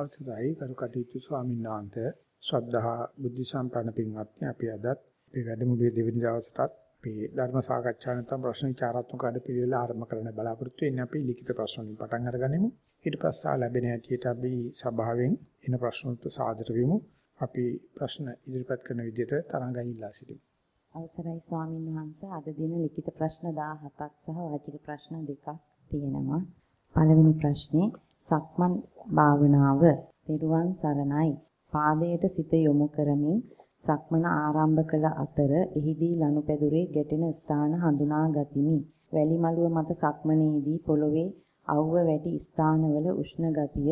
අවසරයි. කරු කටයුතු ස්වාමීන් වහන්සේ ශ්‍රද්ධා බුද්ධ සම්පන්න පින්වත්නි අපි අදත් මේ වැඩමුළුවේ දෙවෙනි දවසටත් අපේ ධර්ම සාකච්ඡා නැත්නම් ප්‍රශ්න විචාරාත්මක වැඩපිළිවෙල ආරම්භ කරන්න බලාපොරොත්තු වෙන්නේ අපි ලිඛිත ප්‍රශ්න වලින් පටන් අරගනිමු. ඊට පස්සේ ලැබෙන හැටියට අපි සභාවෙන් එන ප්‍රශ්න වලට සාදර වෙමු. අපි ප්‍රශ්න ඉදිරිපත් කරන විදිහට තරංගයි ඉල්ලා සිටිමු. අවසරයි ස්වාමීන් වහන්සේ. අද දින ලිඛිත ප්‍රශ්න 17ක් සහ වාචික ප්‍රශ්න දෙකක් තියෙනවා. පළවෙනි ප්‍රශ්නේ සක්මන් භාවනාව තෙරුවන් සරණයි පාදයට සිත යොමු කරමින් සක්මන ආරම්භ කළ අතර එහිදී ලනුපැදුරේ ගැටෙන ස්ථාන හඳුනා ගතිමි. වැලි මළුව මත සක්මනේදී පොළවේ අවුව වැටි ස්ථානවල උෂ්ණ ගතිය,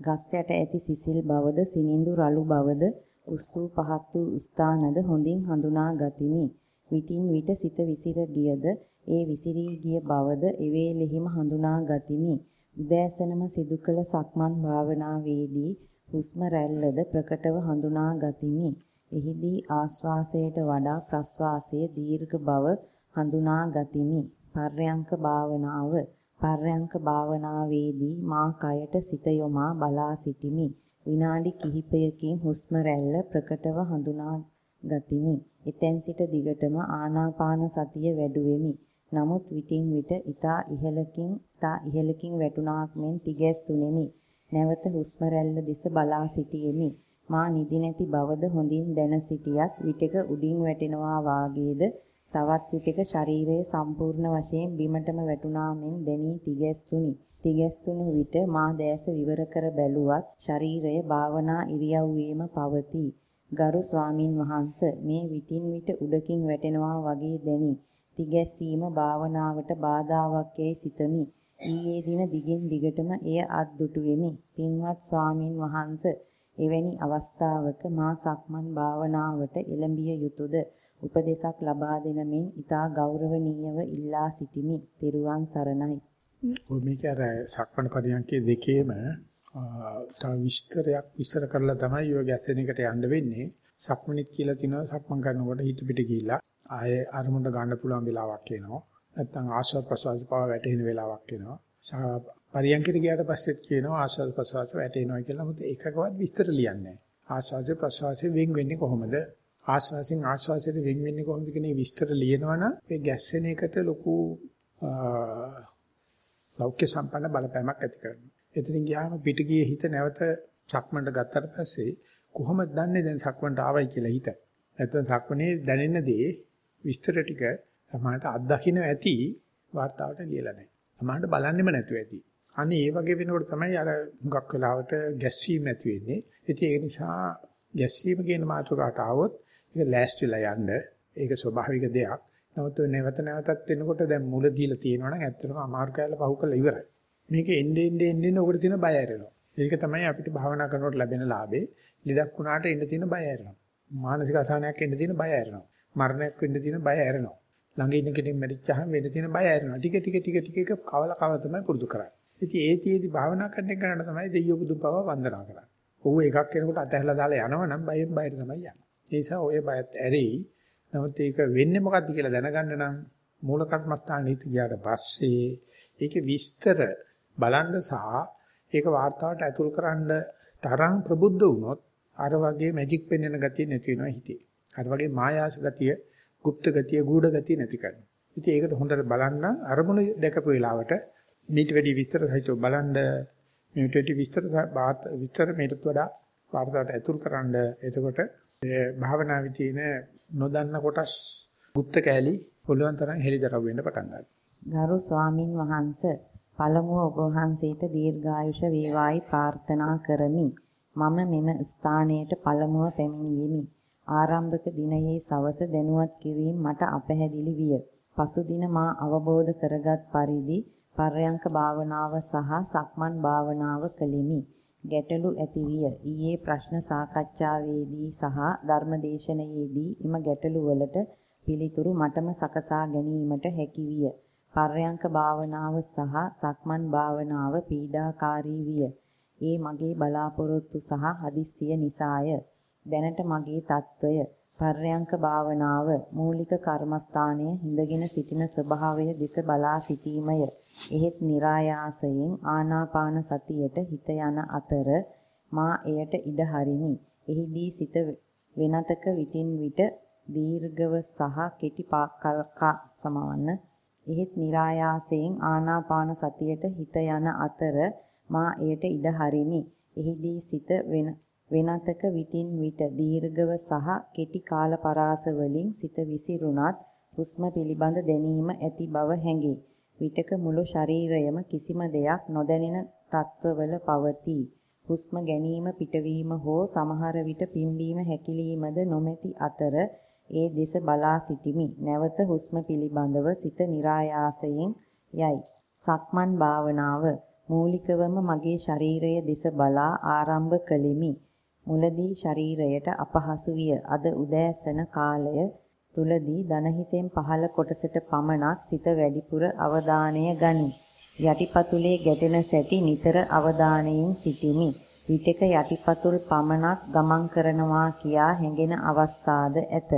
ගස් යට ඇති සිසිල් බවද, සිනිඳු රළු බවද, උස්සූ පහත් වූ ස්ථානද හොඳින් හඳුනා ගතිමි. විටින් විට සිත විසිර ගියද, ඒ විසිරී ගිය බවද එවේලෙහිම හඳුනා ගතිමි. උදෑසනම සිදු කළ සක්මන් භාවනාවේදී හුස්ම රැල්ලද ප්‍රකටව හඳුනා ගතිමි. එහිදී ආශ්වාසයට වඩා ප්‍රශ්වාසයේ දීර්ඝ බව හඳුනා ගතිමි. පර්යංක භාවනාව පර්යංක භාවනාවේදී මා කයට සිත යොමා බලා සිටිමි. විනාඩි කිහිපයකින් හුස්ම රැල්ල ප්‍රකටව හඳුනා ගතිමි. එතෙන් සිට දිගටම ආනාපාන සතිය වැඩුවෙමි. නමුත් විටින් විට ඊතා ඉහළකින් ඊතා ඉහළකින් වැටුණාක් මෙන් තිගැස්සුනේමි. නැවත හුස්ම රැල්ල දෙස බලා සිටියෙමි. මා නිදි නැති බවද හොඳින් දැන සිටියත් විටක උඩින් වැටෙනවා වාගේද තවත් විටක ශරීරයේ සම්පූර්ණ වශයෙන් බිමටම වැටුණා මෙන් දැනී තිගැස්සුනි. තිගැස්සුණු විට මා දැස විවර කර බැලුවත් ශරීරය භාවනා ඉරියව්වේම පවතී. ගරු ස්වාමින් වහන්සේ මේ විටින් විට උඩකින් වැටෙනවා වගේ දැනි. තිගැස්සීම භාවනාවට බාධාවක් යයි සිතමි. ඊයේ දින දිගින් දිගටම එය අත්දුටු වෙමි. පින්වත් ස්වාමින් වහන්සේ එවැනි අවස්ථාවක මා සක්මන් භාවනාවට එළඹිය යුතුයද? උපදේශක් ලබා දෙන මෙන් ඊතා ගෞරවණීයව ඉල්ලා සිටිමි. ත්‍රිරුවන් සරණයි. ඔය මේක අර සක්මන් පරියන්කේ දෙකේම තව විස්තරයක් විස්තර කරලා තමයි ඔය ගැස්සෙන එකට යන්න වෙන්නේ. සක්මනිත් කියලා තිනවා සක්මන් කරනකොට හිත පිට ගිහිල්ලා ආයේ අරමුණ ගන්න පුළුවන් වෙලාවක් එනවා. නැත්නම් ආශ්වාස ප්‍රශ්වාස පාව වැටෙන වෙලාවක් එනවා. පරියන්කිට ගියාට පස්සෙත් කියනවා ආශ්වාස ප්‍රශ්වාස වැටෙනවා කියලා. මොකද එකකවත් විස්තර ලියන්නේ නැහැ. ආශ්වාස ප්‍රශ්වාසයෙන් වෙන් වෙන්නේ කොහොමද? ආශ්වාසයෙන් ආශ්වාසයට වෙන් වෙන්නේ කොහොමද කියන විස්තර ලියනවනම් ඒ ගැස්සෙන එකට ලොකු සෞඛ්‍ය සම්පන්න බලපෑමක් ඇති කරනවා. එතනින් ගියාම පිට ගියේ හිත නැවත සක්මන්ට ගත්තට පස්සේ කොහොමද දන්නේ දැන් සක්මන්ට ආවයි කියලා හිත. නැත්නම් සක්මනේ දැනෙන දේ විස්තර ටික සමහරට අත්දකින්න ඇති වார்த்தාවට ලියලා නැහැ. සමහරට බලන්නෙම නැතුව ඇති. අනේ ඒ වගේ වෙනකොට තමයි අර මුගක් වෙලාවට ගැස්සීම් නැති වෙන්නේ. ඉතින් ඒ නිසා ගැස්සීම කියන මාතෘකාවට ආවොත් ඒක ලෑස්තිලා යන්න. ඒක ස්වභාවික දෙයක්. නමුත් නැවත නැවතත් වෙනකොට දැන් මුල දීලා තියෙනවනම් ඇත්තටම අමාරු කාලේ පහු කළා ඉවරයි. මේක එන්නේ එන්නේ එන්නේ උකට තියෙන බය ඇරෙනවා. ඒක තමයි අපිට භාවනා කරනකොට ලැබෙන ලාභේ. ලෙඩක් වුණාට එන්න තියෙන බය ඇරෙනවා. මානසික අසහනයක් එන්න තියෙන බය ඇරෙනවා. මරණයක් වෙන්න තියෙන බය ඇරෙනවා. ළඟ ඉන්න කෙනෙක් මැරිච්චාම වෙන තියෙන බය ඇරෙනවා. ටික ටික ටික ටික එක කවල කවල තමයි පුරුදු කරන්නේ. ඉතින් ඒ තියේදී භාවනා කරන එක ගන්න තමයි දෙයියෝ බුදුන් පව වන්දනා කරන්නේ. ඔව් එකක් කෙනෙකුට අතහැරලා දාලා යනවනම් බයෙන් බයට තමයි යන්නේ. ඒ නිසා ඔය බයත් ඇරෙයි. නමුත් ඒක වෙන්නේ මොකද්ද කියලා දැනගන්න නම් මූල කර්මස්ථානෙ හිට ගියාට පස්සේ ඒකේ විස්තර බලන්න සහ ඒක වார்த்தාවට ඇතුල් කරන්න තරම් ප්‍රබුද්ධ වුණොත් අර වගේ මැජික් පෙන්වන ගතිය නැති වෙනවා හිතේ. අර වගේ මායාස ගතිය গুপ্ত ගතිය, ගූඪ ගතිය නැති කරනවා. ඉතින් ඒකට හොඳට බලන්න අරමුණ දැකපු වෙලාවට මීට වැඩි විස්තර සහිතව බලන්න මීට වැඩි විස්තර විස්තර මේකට වඩා වාර්තාවට ඇතුල් කරන්න එතකොට භාවනාවේ තියෙන නොදන්න කොටස් গুপ্ত කෑලි පුළුවන් තරම් හෙලිදරව් වෙන්න පටන් ගන්නවා. ගරු ස්වාමින් වහන්සේ පළමුව ඔබ වහන්සේට දීර්ඝායුෂ වේවායි ප්‍රාර්ථනා කරමි. මම මෙම ස්ථානයට පළමුව පැමිණියෙමි. ආරම්භක දිනයේ සවස දැනුවත් කිරීම මට අපැහැදිලි විය. පසුදින මා අවබෝධ කරගත් පරිදි පර්යංක භාවනාව සහ සක්මන් භාවනාව කළෙමි. ගැටලු ඇති විය. ඊයේ ප්‍රශ්න සාකච්ඡාවේදී සහ ධර්මදේශනයේදී එම ගැටලු වලට පිළිතුරු මටම සකසා ගැනීමට හැකි විය. පර්යංක භාවනාව සහ සක්මන් භාවනාව පීඩාකාරී විය. ඒ මගේ බලාපොරොත්තු සහ හදිස්සිය නිසාය. දැනට මගේ తত্ত্বය පර්යංක භාවනාව මූලික කර්මස්ථානයේ හිඳගෙන සිටින ස්වභාවය දෙස බලා සිටීමය. එහෙත් નિરાයාසයෙන් ආනාපාන සතියට හිත යන අතර මා එයට ඉඩ හරිනි. එහිදී සිත වෙනතක විටින් විට දීර්ඝව සහ කෙටි කල්කා සමවන්න. එහෙත් નિરાයාසයෙන් ආනාපාන සතියට හිත යන අතර මා එයට ඉඩ හරිනි. එහිදී සිත වෙන වෙනතක විටින් විට දීර්ඝව සහ කෙටි කාල පරාස වලින් සිත විසිරුණත් හුස්ම පිළිබඳ දැනීම ඇති බව හැඟේ. විටක මුළු ශරීරයම කිසිම දෙයක් නොදැනෙන තත්ත්වවල පවතී. හුස්ම ගැනීම පිටවීම හෝ සමහර විට පිම්බීම හැකිලීමද නොමැති අතර ඒ දෙස බලා සිටිමි. නැවත හුස්ම පිළිබඳව සිත નિરાයාසයෙන් යයි. සක්මන් භාවනාව මූලිකවම මගේ ශරීරය දෙස බලා ආරම්භ කළෙමි. මුලදී ශරීරයට අපහසු විය. අද උදෑසන කාලය තුලදී දනහිසෙන් පහළ කොටසට පමණක් සිත වැඩිපුර අවධානය ගනී. යටිපතුලේ ගැටෙන සැටි නිතර අවධානයෙන් සිටිමි. විටක යටිපතුල් පමණක් ගමන් කරනවා කියා හැඟෙන අවස්ථාද ඇත.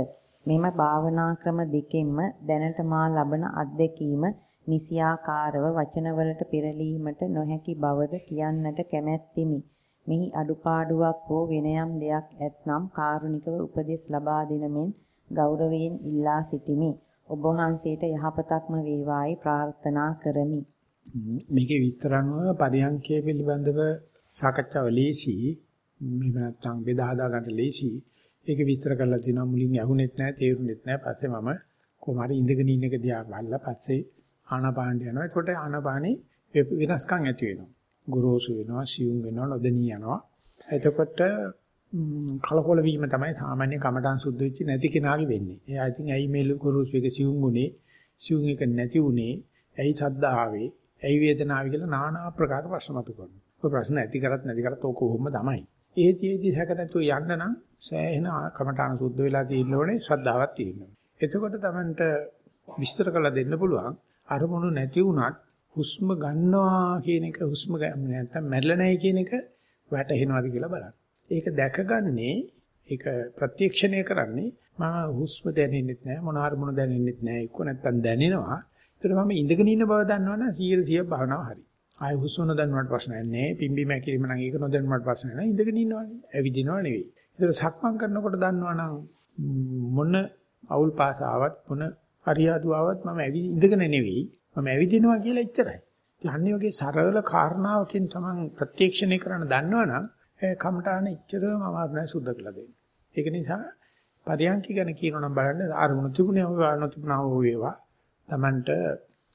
මෙම භාවනා ක්‍රම දෙකෙන්ම දැනට මා ලබන අත්දැකීම නිසියාකාරව වචනවලට පෙරලීමට නොහැකි බවද කියන්නට කැමැත්තිමි. මෙහි අඩුපාඩුවක් හෝ වෙන යම් දෙයක් ඇතනම් කාරුණිකව උපදෙස් ලබා දෙන මෙන් ගෞරවයෙන් ඉල්ලා සිටිමි. ඔබ වහන්සේට යහපතක්ම වේවායි ප්‍රාර්ථනා කරමි. මේකේ විස්තරණව පරියන්කය පිළිබඳව සාකච්ඡාව ලේසි. මෙහෙම නැත්නම් බෙදා හදා ගන්න ලේසි. ඒක විස්තර කරලා තිනවා මුලින් ඇහුනෙත් නැහැ, තේරුනෙත් නැහැ. පස්සේ මම කොහොම හරි ඉඳගෙන ඉන්න එක දිහා බලලා පස්සේ ආනාපානට යනවා. එතකොට ආනාපානේ වෙනස්කම් ඇති වෙනවා. ගොරෝසු වෙනවා, සියුම් වෙනවා, නොදෙනී යනවා. එතකොට කලකොල වීම තමයි සාමාන්‍ය කමඨං සුද්ධ වෙච්ච නැති කෙනාගේ වෙන්නේ. එයා ඉතින් ඇයි මේ ගොරෝසු එක සියුම් උනේ, සියුම් එක නැති උනේ, ඇයි සද්ද ආවේ, ඇයි වේදනාව කියලා নানা ආකාර ප්‍රශ්න මතු කරනවා. ඔය ප්‍රශ්න ඇති කරත් නැති කරත් ඕක කොහොම තමයි. ඒතිෙදි සැක නැතුව යන්න නම් සෑහෙන කමඨාන සුද්ධ වෙලා තියෙන්න ඕනේ ශ්‍රද්ධාවක් තියෙන්න ඕනේ. එතකොට Tamanට විස්තර කරලා දෙන්න පුළුවන් අරමුණු නැති වුණත් හුස්ම ගන්නවා කියන එක හුස්ම නැත්තම් මැරෙලා නැහැ කියන එක වැටහෙනවද කියලා බලන්න. ඒක දැකගන්නේ ඒක ප්‍රත්‍යක්ෂණය කරන්නේ මම හුස්ම දැනෙන්නෙත් නැහැ මොන අරමුණු දැනෙන්නෙත් නැහැ එක්ක නැත්තම් දැනෙනවා. ඒතර මම ඉඳගෙන ඉන්න බව දන්නවනම් 100 භාවනාව හරි. ආය හුස්ම නොදන්නුවට ප්‍රශ්නයක් නැහැ. පිම්බි මැකිලිම නම් ඒක නොදන්නුවට ප්‍රශ්නයක් නැහැ. ඉඳගෙන ඉන්නවනේ. ඇවිදිනව නෙවෙයි. ඒතර සක්මන් කරනකොට දන්නවනම් මොන අවුල් පාස ආවත් මොන හරියාදු ආවත් මම ඇවි ඉඳගෙන නෙවෙයි. මම ඇවිදිනවා කියලා එච්චරයි. යන්නේ වගේ සරල කාරණාවකින් තමන් ප්‍රත්‍යක්ෂණය කරන්න දන්නවනම් කමඨාන ඉච්ඡරම අමාරු නැහැ සුද්ධ කළ දෙන්න. ඒක නිසා පරියන්කි ගැන කියනවා නම් බලන්න අරමුණු තිබුණේ ඔය අරමුණු තිබුණා වූ වේවා. තමන්ට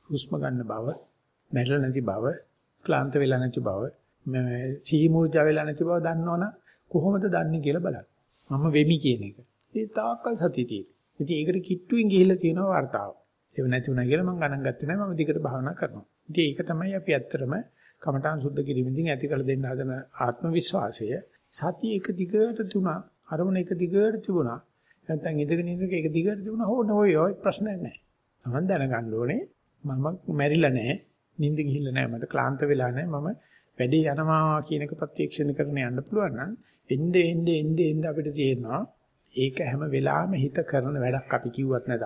හුස්ම ගන්න බව, මැරෙලා නැති බව, ක්ලාන්ත වෙලා නැති බව, සීමුර්ජා වෙලා නැති බව දන්නවනම් කොහොමද දන්නේ කියලා බලන්න. මම වෙමි කියන එක. ඒ තාක්කල් සතිය තියෙන. ඉතින් ඒකට කිට්ටුවෙන් ගිහිල්ලා තියෙනවා වார்த்தාව. ඒව නැති වුණා කියලා මම ගණන් ගත්තේ නැහැ. මම දිගට භාවනා කරනවා. ඉතින් ඒක තමයි අපි ඇත්තටම කමඨාන් සුද්ධ කිරීමෙන් ඇති කළ දෙන්න හදන ආත්ම විශ්වාසය. සතිය එක දිගට තුනා, අරමුණ එක දිගට තිබුණා. නැත්නම් ඉඳගෙන ඉඳගෙන එක දිගට තිබුණා. හොන ඔය ඔය ප්‍රශ්නයක් නැහැ. Taman දැනගන්න ඕනේ මම මැරිලා නැහැ. නිින්ද ගිහිල්ලා නැහැ. මට ක්ලාන්ත වෙලා නැහැ. මම වැඩේ යනවා කියන එක ප්‍රත්‍යක්ෂණ කරන යන්න පුළුවන් නම් එnde එnde එnde එnde අපිට තේරෙනවා ඒක හැම වෙලාවෙම හිත කරන වැඩක් අපි කිව්වත් නැත.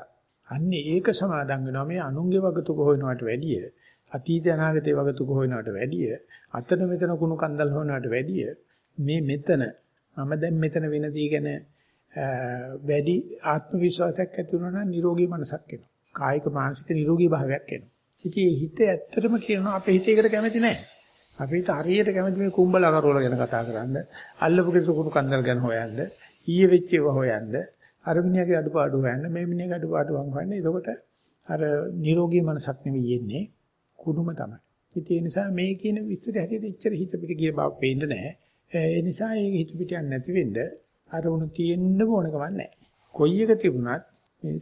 අන්නේ ඒක සමාදන් වෙනවා මේ අනුන්ගේ වගතුක හොයනවට වැඩිය අතීත අනාගතේ වගතුක හොයනවට වැඩිය අතන මෙතන කුණු කන්දල් හොයනවට වැඩිය මේ මෙතන මම දැන් මෙතන වෙන දේ ගැන වැඩි ආත්ම විශ්වාසයක් ඇති වුණා නම් නිරෝගී මනසක් එනවා. කායික මානසික නිරෝගී භාවයක් එනවා. ඉතින් හිත ඇත්තටම කියනවා අපේ හිත ඒකට කැමති නැහැ. අපි හිත හරියට කැමති මේ කුඹලා කරෝල ගැන කතා කරන්න, අල්ලපු කෙසු කුණු කන්දල් ගැන හොයන්න, ඊයේ වෙච්ච ඒවා හොයන්න, අර මිනිහාගේ අඩුපාඩු හොයන්න, මේ මිනිහාගේ අඩුපාඩුවන් හොයන්න. එතකොට අර නිරෝගී මනසක් නෙවෙයි එන්නේ, කුණුම තමයි. ඉතින් ඒ නිසා මේ කියන විස්තරය හැටියට ඉච්චර හිත පිට ගිය බව පේන්නේ නැහැ. ඒ නිසා ඒ හිත පිට යන්නේ නැති වෙන්න අර උණු තියෙන්න ඕන කම නැහැ. කොයි එක තිබුණත් මේ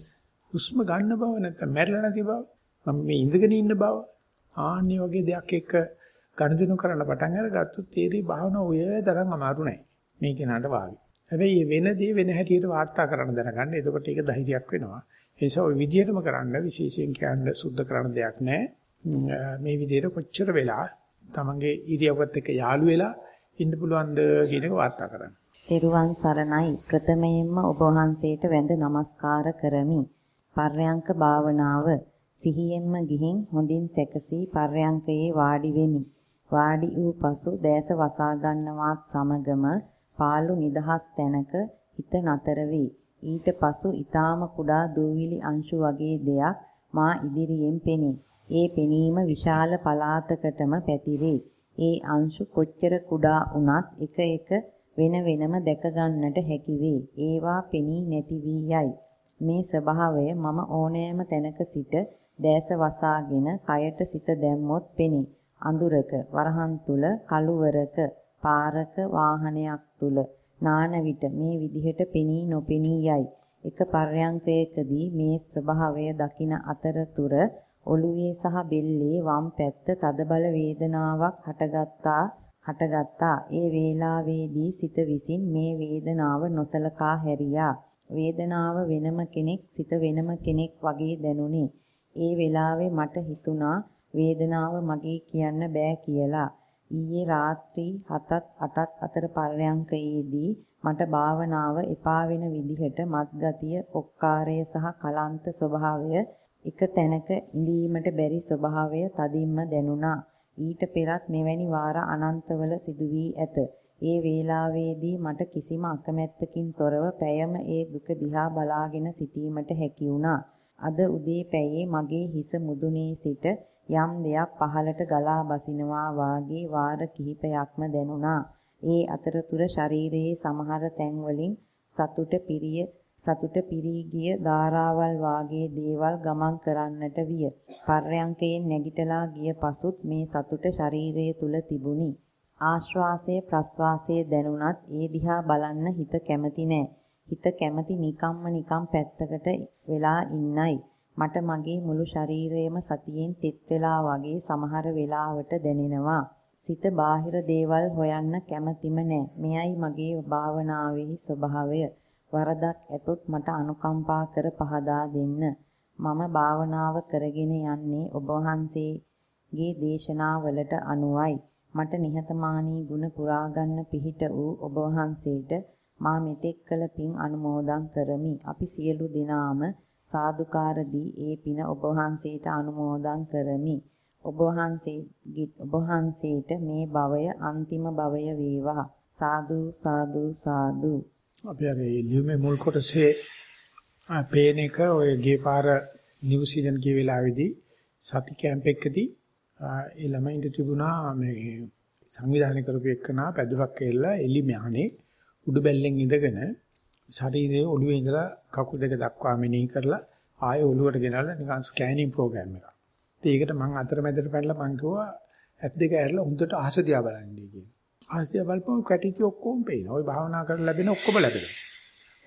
හුස්ම ගන්න බව නැත්නම් මැරෙලා නැති බව මම මේ ඉඳගෙන ඉන්න බව ආන්නේ වගේ දෙයක් එක්ක ගනුදෙනු කරන්න පටන් අරගත්තොත් තේරි භාවන ඔය තරම් අමාරු නෑ මේ කෙනාට වාගේ. හැබැයි වෙන දේ වෙන හැටියට වාර්තා කරන්න දැනගන්න. එතකොට ඒක ධෛර්යයක් වෙනවා. ඒ නිසා ওই විදිහටම කරන්න විශේෂයෙන් කියන්න සුද්ධ කරන්න දෙයක් නෑ. මේ විදිහට කොච්චර වෙලා තමන්ගේ ඉරියව්වත් එක්ක යාළු වෙලා ඉන්න පුළුවන්ද කියන එක වාර්තා කරන්න. තෙරුවන් සරණයි ප්‍රථමයෙන්ම ඔබ වහන්සේට වැඳ නමස්කාර කරමි. පර්යංක භාවනාව සිහියෙන්ම ගිහින් හොඳින් සැකසී පර්යංකයේ වාඩි වෙමි. වාඩි වූ පසු දැස වසා ගන්නවත් සමගම පාළු නිදහස් තැනක හිත නතර වේ. ඊට පසු ඊටාම කුඩා දූවිලි අංශු වගේ දෙයක් මා ඉදිරියෙන් පෙනේ. ඒ පෙනීම විශාල පළාතකටම පැතිරේ. ඒ අංශු කොච්චර කුඩා වුණත් එක එක වෙන වෙනම දැක ගන්නට හැකි වේ. ඒවා පෙනී නැති වී යයි. මේ ස්වභාවය මම ඕනෑම තැනක සිට දැස වසාගෙන කයට සිත දැම්මොත් පෙනේ. අඳුරක, වරහන් තුල, කළුවරක, පාරක, වාහනයක් තුල නාන විට මේ විදිහට පෙනී නොපෙනී යයි. එක පර්යංකයකදී මේ ස්වභාවය දකින අතරතුර ඔළුවේ සහ බෙල්ලේ වම් පැත්ත තදබල වේදනාවක් හටගත්තා හටගත්තා. ඒ වේලාවේදී සිත විසින් මේ වේදනාව නොසලකා හැරියා. වේදනාව වෙනම කෙනෙක් සිත වෙනම කෙනෙක් වගේ දැනුනේ. ඒ වෙලාවේ මට හිතුණා වේදනාව මගේ කියන්න බෑ කියලා. ඊයේ රාත්‍රී 7ත් 8ත් අතර පරයන්කයේදී මට භාවනාව එපා වෙන විදිහට මත්ගතිය, ඔක්කාරය සහ කලන්ත ස්වභාවය එක තැනක ඉඳීමට බැරි ස්වභාවය තදින්ම දැනුණා. ඊට පෙරත් මෙවැනි වාර අනන්තවල සිදු වී ඇත. ඒ වේලාවේදී මට කිසිම අකමැත්තකින් තොරව පැයම ඒ දුක දිහා බලාගෙන සිටීමට හැකි වුණා. අද උදේ පැයේ මගේ හිස මුදුනේ සිට යම් දෙයක් පහළට ගලා බසිනවා වාගේ වාර කිහිපයක්ම දැනුණා. ඒ අතරතුර ශරීරයේ සමහර තැන්වලින් සතුට පිරිය සතුට පිරී ගිය ධාරාවල් වාගේ දේවල් ගමන් කරන්නට විය. පර්යංකයෙන් නැගිටලා ගිය පසුත් මේ සතුට ශරීරයේ තුල තිබුණි. ආශ්වාසයේ ප්‍රශ්වාසයේ දැනුණත් ඒ දිහා බලන්න හිත කැමති නෑ. හිත කැමති නිකම්ම නිකම් පැත්තකට වෙලා ඉන්නයි. මට මගේ මුළු ශරීරයම සතියෙන් තෙත් වෙලා වගේ සමහර වෙලාවට දැනෙනවා. සිත බාහිර දේවල් හොයන්න කැමතිම නෑ. මෙයයි මගේ භාවනාවේ ස්වභාවය. වරදක් ඇතොත් මට අනුකම්පා කර පහදා දෙන්න. මම භාවනාව කරගෙන යන්නේ ඔබ වහන්සේගේ දේශනාවලට අනුවයි. මට නිහතමානී ගුණ පුරා ගන්න පිහිට වූ ඔබ වහන්සේට මා මෙතෙක් කළ පින් අනුමෝදන් කරමි. අපි සියලු දෙනාම සාදුකාර දී ඒ පින ඔබ වහන්සේට අනුමෝදන් කරමි. ඔබ වහන්සේ ඔබ වහන්සේට මේ භවය අන්තිම භවය වේවා. සාදු සාදු සාදු. අපි අර ලියුමේ මුල් කොටසේ පේන එක ඔය ගේ පාර නිව්සීලන්ත ගිය වෙලාවේදී සති කැම්ප් එකකදී ඒ ළමයින්ට තිබුණා මේ සංවිධානය කරපු එක්කනා පැදුරක් එල්ල එලි මහනේ උඩු බැල්ලෙන් ඉඳගෙන ශරීරයේ ඔළුවේ ඉඳලා කකුල් දෙක දක්වා මෙනෙහි කරලා ආයෙ ඔළුවට ගෙනල්ලා නිකන් ස්කෑනින් ප්‍රෝග්‍රෑම් එකක්. ඒකට මම අතරමැදට පැනලා මං කිව්වා ඇත් දෙක ඇරලා හොඳට අහස දිහා බලන්නේ කියලා. අහස දිහා බලපුවම කැටිති ඔක්කොම පේනවා. ওই භාවනා කරලා ලැබෙන ඔක්කොම ලැබෙනවා.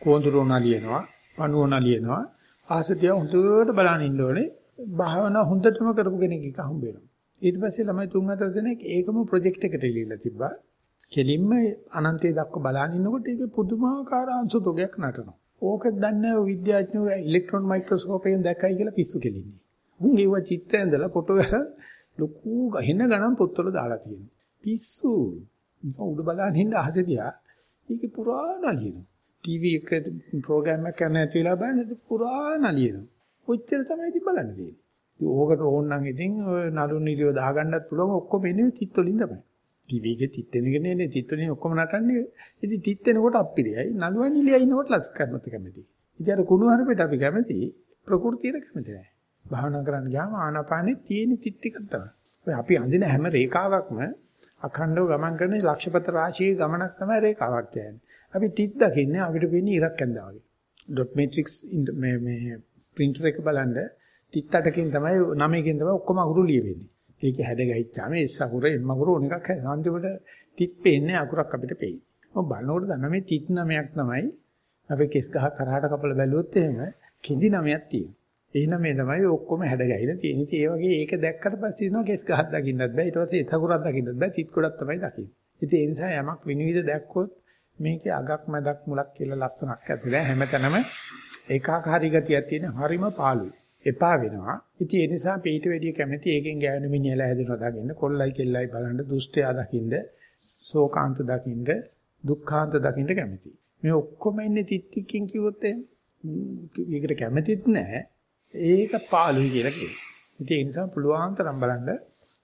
කෝඳුරෝනා ලියනවා, පණුවෝනා ලියනවා. අහස දිහා හොඳට බලන් ඉන්න ඕනේ. භාවනා හොඳටම කරපු කෙනෙක් එක හම්බ වෙනවා. ඊට පස්සේ ළමයි තුන් හතර දෙනෙක් ඒකම ප්‍රොජෙක්ට් එකට ඉලිලා තිබ්බා. කෙලින්ම අනන්තය දක්වා බලන ඉන්නකොට ඒක පුදුමාකාර අංශුතෝගයක් නටනවා. ඕක දන්නේ විද්‍යාඥයෝ ඉලෙක්ට්‍රෝන මයික්‍රොස්කෝප් එකෙන් දැක්කයි කියලා පිස්සු කෙලින්නේ. උන් ඒව චිත්‍රය ඇඳලා ෆොටෝ එක ලොකු ගහින ගණන් පොත්වල දාලා තියෙනවා. පිස්සු. උඩ බලන හින්ද අහසෙදියා ඒක පුරාණ ලියනවා. ටීවී එක ප්‍රෝග්‍රෑම් එකක් කරන ඇති වෙලා බලන්න පුරාණ ලියනවා. කොච්චර තමයි ඉතින් බලන්න තියෙන්නේ. ඉතින් ඕකට ඕන නම් ඉතින් නළු නිලියෝ දාගන්නත් පුළුවන් ඔක්කොම එන්නේ තිත් වලින් තමයි. ටීවී එකේ තිත් වෙනගෙන නේ තිත් වලින් ඔක්කොම නටන්නේ. ඉතින් තිත් වෙනකොට අප්පිරියයි නළුවා නිලියයි ඉන්නකොට ලස් කරනත් කැමති. ඉතින් අර කුණු හරපෙට අපි කැමති ප්‍රകൃතියට කැමති නැහැ. භාවනා කරන්න ගියාම ආනාපානෙ තියෙන තිත් ටිකක් තමයි. ඔය අපි අඳින හැම රේඛාවක්ම අඛණ්ඩව ගමන් කරන ලක්ෂපත රාශියේ ගමනක් තමයි රේඛාවක් කියන්නේ. අපි තිත් දකින්නේ අපිට වෙන්නේ ඉරක් ඇඳා වගේ. ඩොට් මැට්‍රික්ස් මේ මේ printer එක බලන්න තිත් අටකින් තමයි නවයකින් තමයි ඔක්කොම අකුරු ලියවෙන්නේ. ඒකේ හැඩ ගැහිච්චාම එස් අකුර එම් අකුර ඕන එකක් අන්තිමට තිත් පේන්නේ අකුරක් අපිට පේන්නේ. මොකද බලනකොට දන්න මේ තිත් නමයක් තමයි අපි කෙස් ගහ කරහට කපලා බැලුවොත් එහෙම කිඳි නමයක් තියෙනවා. ඒ නමේ තමයි ඔක්කොම හැඩ ගැහිලා තියෙන්නේ. ඉතින් ඒ වගේ ඒක දැක්කට පස්සේ ඉන්නවා කෙස් ගහක් දකින්නත් බෑ. ඊට පස්සේ එත අකුරක් දකින්නත් බෑ. තිත් ගොඩක් තමයි දකින්නේ. ඉතින් ඒ නිසා යමක් විනිවිද දැක්කොත් මේකේ අගක් මැදක් මුලක් කියලා ලස්සනක් ඇතිලා හැමතැනම ඒකාකාරී ගතියක් තියෙන හරිම පාළුයි. එපා වෙනවා. ඉතින් ඒ නිසා පිට වෙඩිය කැමති ඒකෙන් ගෑනු මිනිහලා හැදෙනවා දකින්න, කොල්ලයි කෙල්ලයි බලන්න, දුෂ්ටයා දකින්න, ශෝකාන්ත දකින්න, දුක්ඛාන්ත දකින්න කැමති. මේ ඔක්කොම ඉන්නේ තිත්තිකින් කිව්වොත් එහෙම ඒකට කැමතිත් නැහැ. ඒක පාළුයි කියලා කියනවා. ඉතින් ඒ නිසා පුළුවන් තරම් බලන්න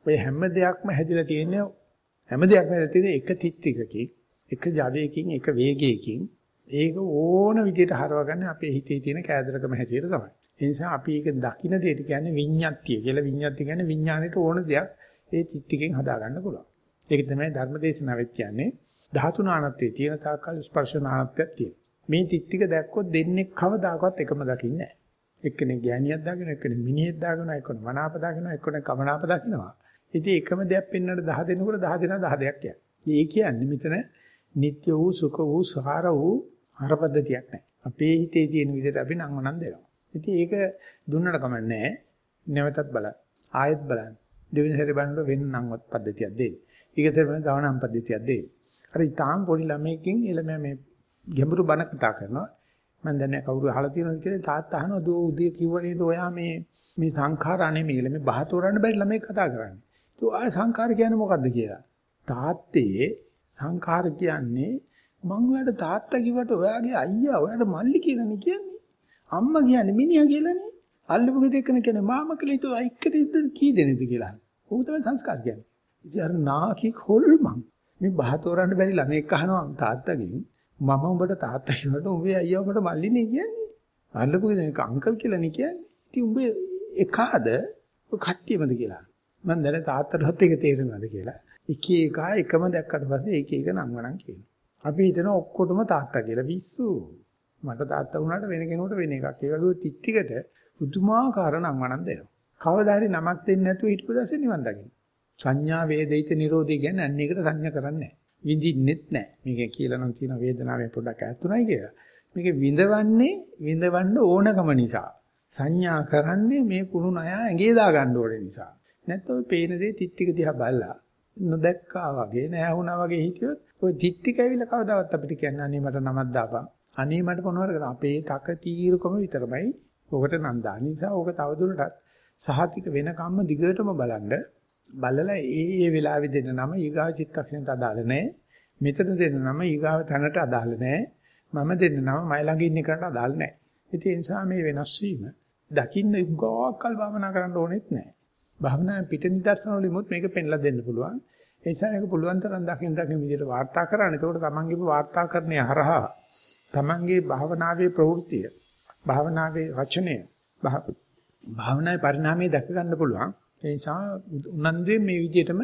ඔය හැම දෙයක්ම හැදිලා තියෙන්නේ හැම දෙයක්ම හැදිලා තියෙන්නේ එක තිත්තිකකින්, එක ජවයකින්, එක වේගයකින්. ඒක ඕන විදිහට හරවගන්න අපේ හිතේ තියෙන කෑදරකම හැටියට තමයි. ඒ නිසා අපි ඒක දකින්න දෙයට කියන්නේ විඤ්ඤාත්තිය කියලා. විඤ්ඤාත්තිය කියන්නේ විඥාණයට ඕන දෙයක් ඒ තිත්තිකෙන් හදාගන්න පුළුවන්. ඒක තමයි ධර්මදේශනාවෙත් කියන්නේ ධාතු නානත්වයේ තියෙන තාක්කල් ස්පර්ශ නානත්වයක් තියෙනවා. මේ තිත්තික දැක්කොත් දෙන්නේ කවදාකවත් එකම දකින්නේ නැහැ. එක්කෙනෙක් ගෑණියක් දාගෙන එක්කෙනෙක් මිනිහෙක් දාගෙන එක්කෙනෙක් මනාප දාගෙන එක්කෙනෙක් කමනාප දකින්නවා. ඉතින් එකම දෙයක් පෙන්වන්න 10 දෙනෙකුට 10 දෙනා 10 දෙයක් කියන්නේ. ඒ කියන්නේ මෙතන නিত্য වූ සුඛ වූ සාර වූ අරපද්ධතියක් නැහැ. අපේ හිතේ තියෙන විදිහට අපි නම් වනම් දෙනවා. ඉතින් ඒක දුන්නට කමක් නැහැ. නැවතත් බලන්න. ආයෙත් බලන්න. දෙවෙනි සැරේ බලනකොට වෙන නම්වත් පද්ධතියක් දෙන්න. ඊගසර වෙන තව නම් පද්ධතියක් දෙන්න. අර ඊටාම් පොඩි ළමයෙක්ගෙන් ළමයා මේ ගැඹුරු බණ කතා කරනවා. මම දන්නේ කවුරු අහලා තියෙනවද කියලා තාත්තා අහනවා දෝ උදේ කිව්ව නේද ඔයා මේ මේ සංඛාර නෙමෙයි මේ බහතෝරන්න බැරි ළමයි කතා කරන්නේ. તો ආ සංඛාර කියන්නේ මොකද්ද කියලා. තාත්තේ සංඛාර කියන්නේ මං ඔයාලට තාත්තා කිව්වට ඔයාගේ අයියා ඔයාලට මල්ලි කියලානේ කියන්නේ. අම්මා කියන්නේ මිනිහා කියලානේ. අල්ලපු ගෙදර එකන කියන්නේ මාමා කියලා හිතුවා එක්කද කී දෙනෙද කියලා. ඕක තමයි සංස්කාර කියන්නේ. ඉතින් අර නාකි හොල්මන් මේ බහතෝරන්න බැරි ළමෙක් අහනවා තාත්තගෙන් මම උඹට තාත්තා කියනකොට උඹේ අයියා උඹට මල්ලිනේ කියන්නේ. අල්ලපු කෙනෙක් අංකල් කියලානේ කියන්නේ. ඉතින් උඹ එකාද කට්ටියමද කියලා. මම දැන තාත්තටවත් ඒක තේරෙනවද කියලා. එක එක එකම දැක්කට පස්සේ එක එක නම් වණන් කියනවා. අපි හිතන ඔක්කොටම තාත්තා කියලා විශ්සු. මට තාත්තා වුණාට වෙන කෙනෙකුට වෙන එකක්. ඒ වගේ තිත්තිකට පුදුමාකාර නම් වණන් දෙනවා. කවදා හරි නමක් දෙන්නේ නැතුව හිටපු දැසේ නිවන් දකින්න. සංඥා වේදිත නිරෝධය කියන්නේ අන්න ඒකට සංඥා කරන්නේ නැහැ. විඳින්නෙත් නැහැ. මේක කියලා නම් තියෙන වේදනාවෙන් පොඩ්ඩක් ඈතුණයි කියලා. මේක විඳවන්නේ විඳවන්න ඕනකම නිසා. සංඥා කරන්නේ මේ කුණු ණය ඇඟේ දා ගන්න ඕනේ නිසා. නැත්නම් ඔය පේන දේ තිට්ටික දිහා බලලා නොදැක්කා වගේ නැහැ වුණා වගේ හිටියොත් ඔය තිට්ටික ඇවිල්ලා කවදාවත් අපිට කියන්නේ අනේ මට නමක් දාපන්. අනේ මට මොනවද කරන්න අපේ තක තීරුකම විතරමයි. ඔකට නම් දාන නිසා ඕක තවදුරටත් සහතික වෙනකම්ම දිගටම බලන්න බලලා ඒ ඒ වෙලාවේ දෙන නම ඊගා චිත්තක්ෂණයට අදාළ නැහැ. මෙතන දෙන නම ඊගාව තැනට අදාළ නැහැ. මම දෙන්න නම මයි ළඟ ඉන්න එකට අදාළ නැහැ. ඉතින් ඒ නිසා මේ වෙනස් වීම දකින්න ගෝකල් භාවනා කරන්න ඕනෙත් නැහැ. භාවනා පිට නිදර්ශන වලිමුත් මේක පෙන්ලා දෙන්න පුළුවන්. ඒ නිසා මේක පුළුවන් තරම් දකින්න දකින්න විදිහට වාර්තා කරන්න. එතකොට තමන්ගේ වාර්තාකරණය හරහා තමන්ගේ භාවනාවේ ප්‍රවෘත්තිය, භාවනාවේ රචනය, භාවනාවේ පරිණාමය දැක ගන්න පුළුවන්. ඒ නිසා උනන්දුවෙන් මේ විදිහටම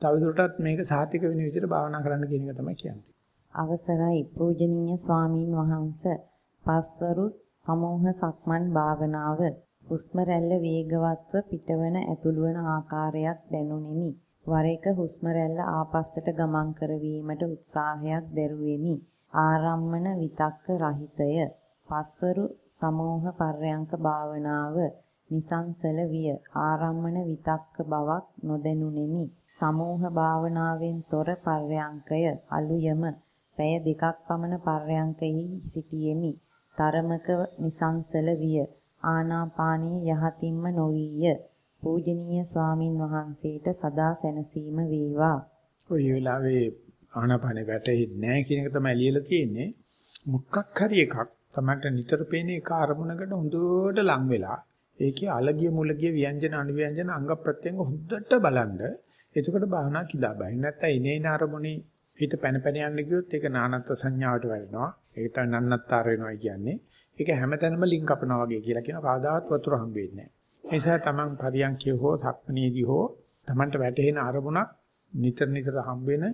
තවදුරටත් මේක සාතික වෙන විදිහට භාවනා කරන්න කියන එක තමයි කියන්නේ. අවසරයි පූජනීය ස්වාමින් වහන්සේ පස්වරු සමෝහ සක්මන් භාවනාව හුස්ම රැල්ල වේගවත්ව පිටවන ඇතුළුවන ආකාරයක් දැනුනිමි. වර එක හුස්ම රැල්ල ආපස්සට ගමන් කරවීමට උත්සාහයක් දැරුවෙමි. ආරම්මන විතක්ක රහිතය. පස්වරු සමෝහ පර්යංක භාවනාව නිසංසල විය. ආරම්මන විතක්ක බවක් නොදැනුනිමි. සමෝහ භාවනාවෙන් තොර පර්යංකය අලුයම පැය දෙකක් පමණ පර්යංකෙහි සිටියෙමි. තරමක නිසංසල විය. ආනාපානීය යහතින්ම නොවිය. පූජනීය ස්වාමින් වහන්සේට සදා සැනසීම වේවා. ඔය වෙලාවේ ආනාපානෙ වැටෙන්නේ නැහැ කියන එක තමයි ලියලා තියෙන්නේ. මුක්කක් හරි එකක් තමයි නිතර පේන එක අරමුණකට හොඳට ලං වෙලා ඒකේ අලගිය මුලගිය ව්‍යංජන අනුව්‍යංජන අංග ප්‍රත්‍යංග හොඳට බලන්න. එතකොට භාවනා කිදා බයි. නැත්තම් ඉනේන අරමුණේ හිත පැන පැන යන්න ගියොත් ඒක නානත්ත් සංඥාවට වැටෙනවා. ඒක තමයි නන්නත්තර වෙනවා කියන්නේ. ඒක හැමතැනම ලින්ක් අපනවා වගේ කියලා කියන කවදාවත් වතුර හම්බ වෙන්නේ නැහැ. ඒ නිසා තමන් පරියන්කේ හෝ සක්මනේදී හෝ තමන්ට වැටහෙන අරමුණක් නිතර නිතර හම්බ වෙන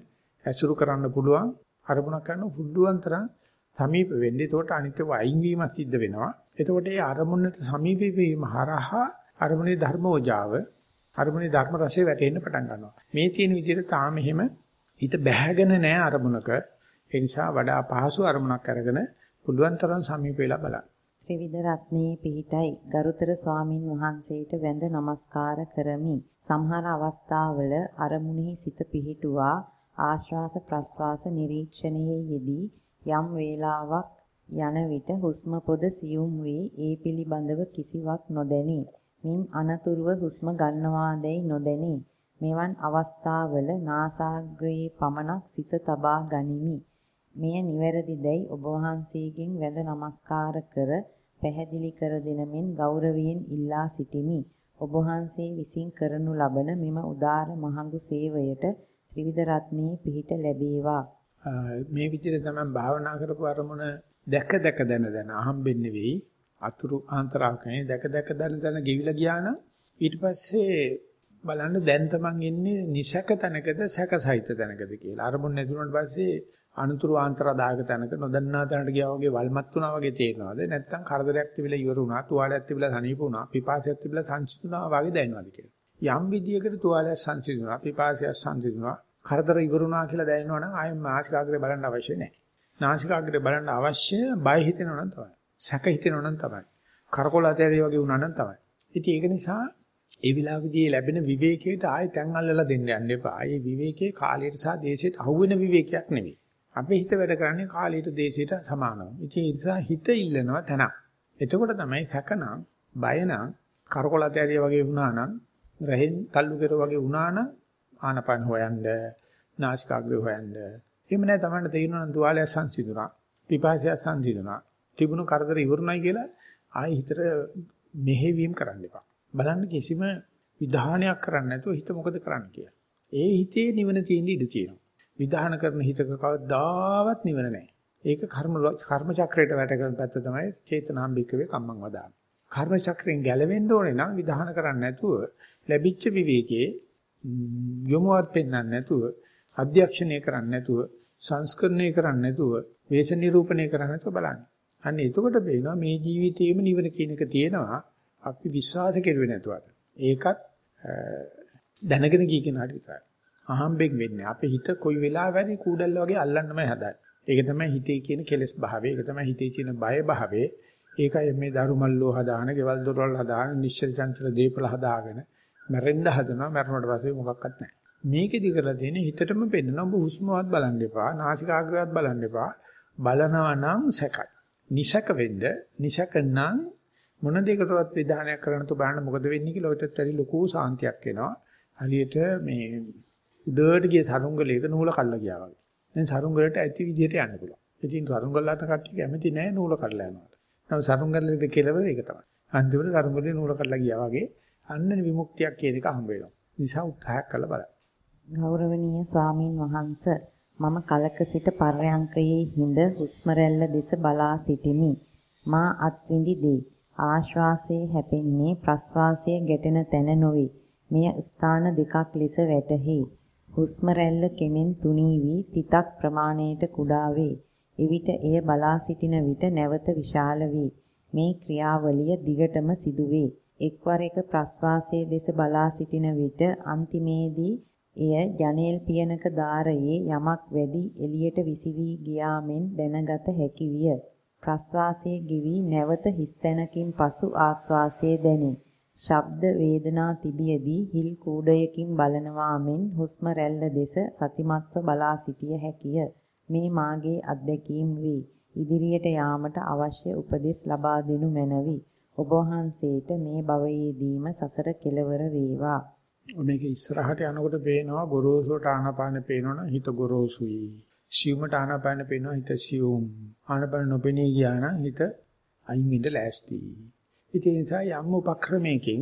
ඇසුරු කරන්න පුළුවන් අරමුණක් ගන්න පුළුවන් තරම් සමීප වෙන්නේ. ඒකට අනිත්‍ය වයින් වීම සිද්ධ වෙනවා. එතකොට ඒ අරමුණට සමීප වීම හරහා අරමුණේ ධර්මෝජාව අරමුණේ ධර්ම රසය වැටෙන්න පටන් ගන්නවා. මේ තියෙන විදිහට තාම එහෙම හිත බැහැගෙන නැහැ අරමුණක. ඒ නිසා වඩා පහසු අරමුණක් අරගෙන පුළුවන් තරම් සමීප වෙලා බලන්න. ත්‍රිවිධ රත්නයේ පිහිටයි ගරුතර ස්වාමින් වහන්සේට වැඳ නමස්කාර කරමි. සමහර අවස්ථාවල අරමුණෙහි සිත පිහිටුවා ආශ්වාස ප්‍රශ්වාස නිරීක්ෂණයේ යෙදී යම් වේලාවක් යන විට හුස්ම පොද සියුම් වී ඒ පිළිබඳව කිසිවක් නොදැනී මින් අනතුරුව හුස්ම ගන්නවාදැයි නොදැනී මෙවන් අවස්ථාවල නාසාග්‍රයේ පමණක් සිත තබා ගනිමි. මෙය නිවැරදිදැයි ඔබ වහන්සේගෙන් වැඳ නමස්කාර කර පැහැදිලි කර දෙනමින් ගෞරවයෙන් ඉල්ලා සිටිමි. ඔබ වහන්සේ විසින් කරනු ලබන මෙම උදාර මහඟු සේවයට ත්‍රිවිධ රත්නයේ පිහිට ලැබේවා. මේ විදිහට තමයි භාවනා කරපු අරමුණ දැක දැක දන දන අහම්බෙන් නෙවෙයි අතුරු ආන්තරාකනේ දැක දැක දන දන ගෙවිලා ගියා නම් ඊට පස්සේ බලන්න දැන් තමන් ඉන්නේ නිසක තැනකද සැකසහිත තැනකද කියලා. අරමුණ නැතුණාට පස්සේ අනුතුරු ආන්තරදායක තැනක නොදන්නා තැනට ගියා වගේ වල්මත් වුණා වගේ තේරෙනවද? නැත්නම් කරදරයක් තිබිලා ඉවර වුණා, තුවාලයක් තිබිලා සනීප වුණා, පිපාසයක් තිබිලා සංසිඳුණා වගේ දැනෙනවද කියලා. යම් විදියකට තුවාලයක් සංසිඳුණා, පිපාසයක් සංසිඳුණා, කරදර ඉවර වුණා කියලා දැනෙනවා නම් ආයෙ නාසිකාග්‍රේ බලන්න අවශ්‍ය නැහැ. නාසිකාග්‍රේ බලන්න අවශ්‍ය බය හිතෙනවා නම් තමයි. සැක හිතෙනවා නම් තමයි. කරකොල ඇතරිය වගේ වුණා නම් තමයි. ඉතින් ඒක නිසා ඒ විලාපදී ලැබෙන විවේකයට ආයෙ තැන් අල්ලලා දෙන්න යන්න එපා. ඒ විවේකයේ කාලයට සහ දේශයට අහුවෙන විවේකයක් නෙවෙයි. අපේ හිත වැඩ කරන්නේ කාලයට දේශයට සමානව. ඉතින් ඒ නිසා හිත ඉල්ලනවා තැනක්. එතකොට තමයි සැකනම්, බයනම්, කරකොල ඇතරිය වගේ වුණා නම්, රහෙන් තල්ලු කෙර වගේ වුණා නම් ආනපන හොයන්න, නාසිකාග්‍රය හොයන්න. එහෙම නැහැ තමයි තේරෙනවා නම් තුවාලය සංසිඳුණා, පිපාසය සංසිඳුණා. තිබුණු කරදර ඉවරුණයි කියලා ආයෙ හිතට මෙහෙවීම කරන්න එපා. බලන්න කිසිම විධානයක් කරන්න නැතුව හිත මොකද කරන්න කියලා. ඒ හිතේ නිවන තියෙන ඉඩ තියෙනවා. විධාන කරන හිතක කවදාවත් නිවන නැහැ. ඒක කර්ම කර්ම චක්‍රයට වැට කරන පැත්ත තමයි චේතනාම්බිකවේ කම්මං වදාන. කර්ම චක්‍රයෙන් ගැලවෙන්න ඕනේ නම් විධාන කරන්න නැතුව ලැබිච්ච විවේකයේ යොමුවත් පෙන්වන්න නැතුව අධ්‍යක්ෂණය කරන්න නැතුව සංස්කරණය කරන්න නැතුව වේශ නිරූපණය කරන්න නැතුව බලන්න. අන්න එතකොට පේනවා මේ ජීවිතයේම නිවන කියන එක තියෙනවා අපි විශ්වාස කෙරුවේ නැතුවට. ඒකත් දැනගෙන ගිය කෙනාට විතරයි. අහම්බෙන් වෙන්නේ. අපේ හිත කොයි වෙලාවෙරි කූඩල්ල වගේ අල්ලන්නමයි හදන්නේ. ඒක තමයි හිතේ කියන කෙලෙස් භාවය. ඒක තමයි හිතේ කියන බය භාවය. ඒකයි මේ දරුමල්ලෝ හදාන, ගෙවල් දොරවල් හදාන, නිශ්චල චංචල දීපල හදාගෙන මැරෙන්න හදනවා. මැරුණට පස්සේ මොකක්වත් නැහැ. මේකෙදි කරලා තියෙන්නේ හිතටම පෙන්නන ඔබ හුස්මවත් බලන්න එපා, නාසිකාග්‍රයවත් බලන්න එපා. බලනවා නම් සැකයි. නිසක වෙන්න, නිසක නම් මොන දෙයකටවත් විධානයක් කරන්න තු බලන්න මොකද වෙන්නේ කියලා ඔයටත් වැඩි ලොකු සාන්තියක් එනවා. හරියට මේ උඩට ගිය සරුංගලයක නූල කල්ලා ගියා වගේ. දැන් සරුංගලට ඇති විදිහට යන්න පුළුවන්. ඉතින් සරුංගලට කට්ටිය කැමති නෑ නූල කඩලා යනවා. නම සරුංගලේ කෙලවර ඒක තමයි. අන්තිමට සරුංගලේ නූල කඩලා ගියා වගේ අන්න විමුක්තියක් කියන එක හම්බ වෙනවා. නිසා උත්සාහයක් කළා බලන්න. ගෞරවනීය ස්වාමින් වහන්සේ මම කලක සිට පර්යංකයේ හිඳ හුස්ම දෙස බලා සිටිමි. මා අත්විඳි දේ ආශ්වාසයේ හැපෙන්නේ ප්‍රශ්වාසයේ ගැටෙන තැන නොවේ. මෙය ස්ථාන දෙකක් ලෙස වැටහි. හුස්ම රැල්ල කෙමෙන් තුනී වී තිතක් ප්‍රමාණයට කුඩා වේ. එවිට එය බලා සිටින විට නැවත විශාල වේ. මේ ක්‍රියාවලිය දිගටම සිදුවේ. එක්වර එක ප්‍රශ්වාසයේ දෙස බලා සිටින විට අන්තිමේදී එය ජනේල් පියනක ධාරයේ යමක් වැඩි එළියට විසිවී ගියාමෙන් දැනගත හැකි විය. ප්‍රස්වාසයේ ගෙවි නැවත හිස්තැනකින් පසු ආස්වාසයේ දැනේ. ශබ්ද වේදනා තිබියදී හිල් කූඩයකින් බලනවා මෙන් හුස්ම රැල්ල දෙස සතිමත්ව බලා සිටිය හැකිය. මේ මාගේ අත්දැකීම් වේ. ඉදිරියට යාමට අවශ්‍ය උපදෙස් ලබා දෙනු මැනවි. ඔබ වහන්සේට මේ භවයේදීම සසර කෙලවර වේවා. මේක ඉස්සරහට යනකොට පේනවා ගොරෝසුට ආනපාන පේනවනම් හිත ගොරෝසුයි. සියුමට ආනාපාන පේනවා හිත සියුම්. ආනාපාන නොපෙනී ගියා නම් හිත අයින් වෙන්න ලෑස්ති. ඉතින් ඒ නිසා යම් උපක්‍රමයකින්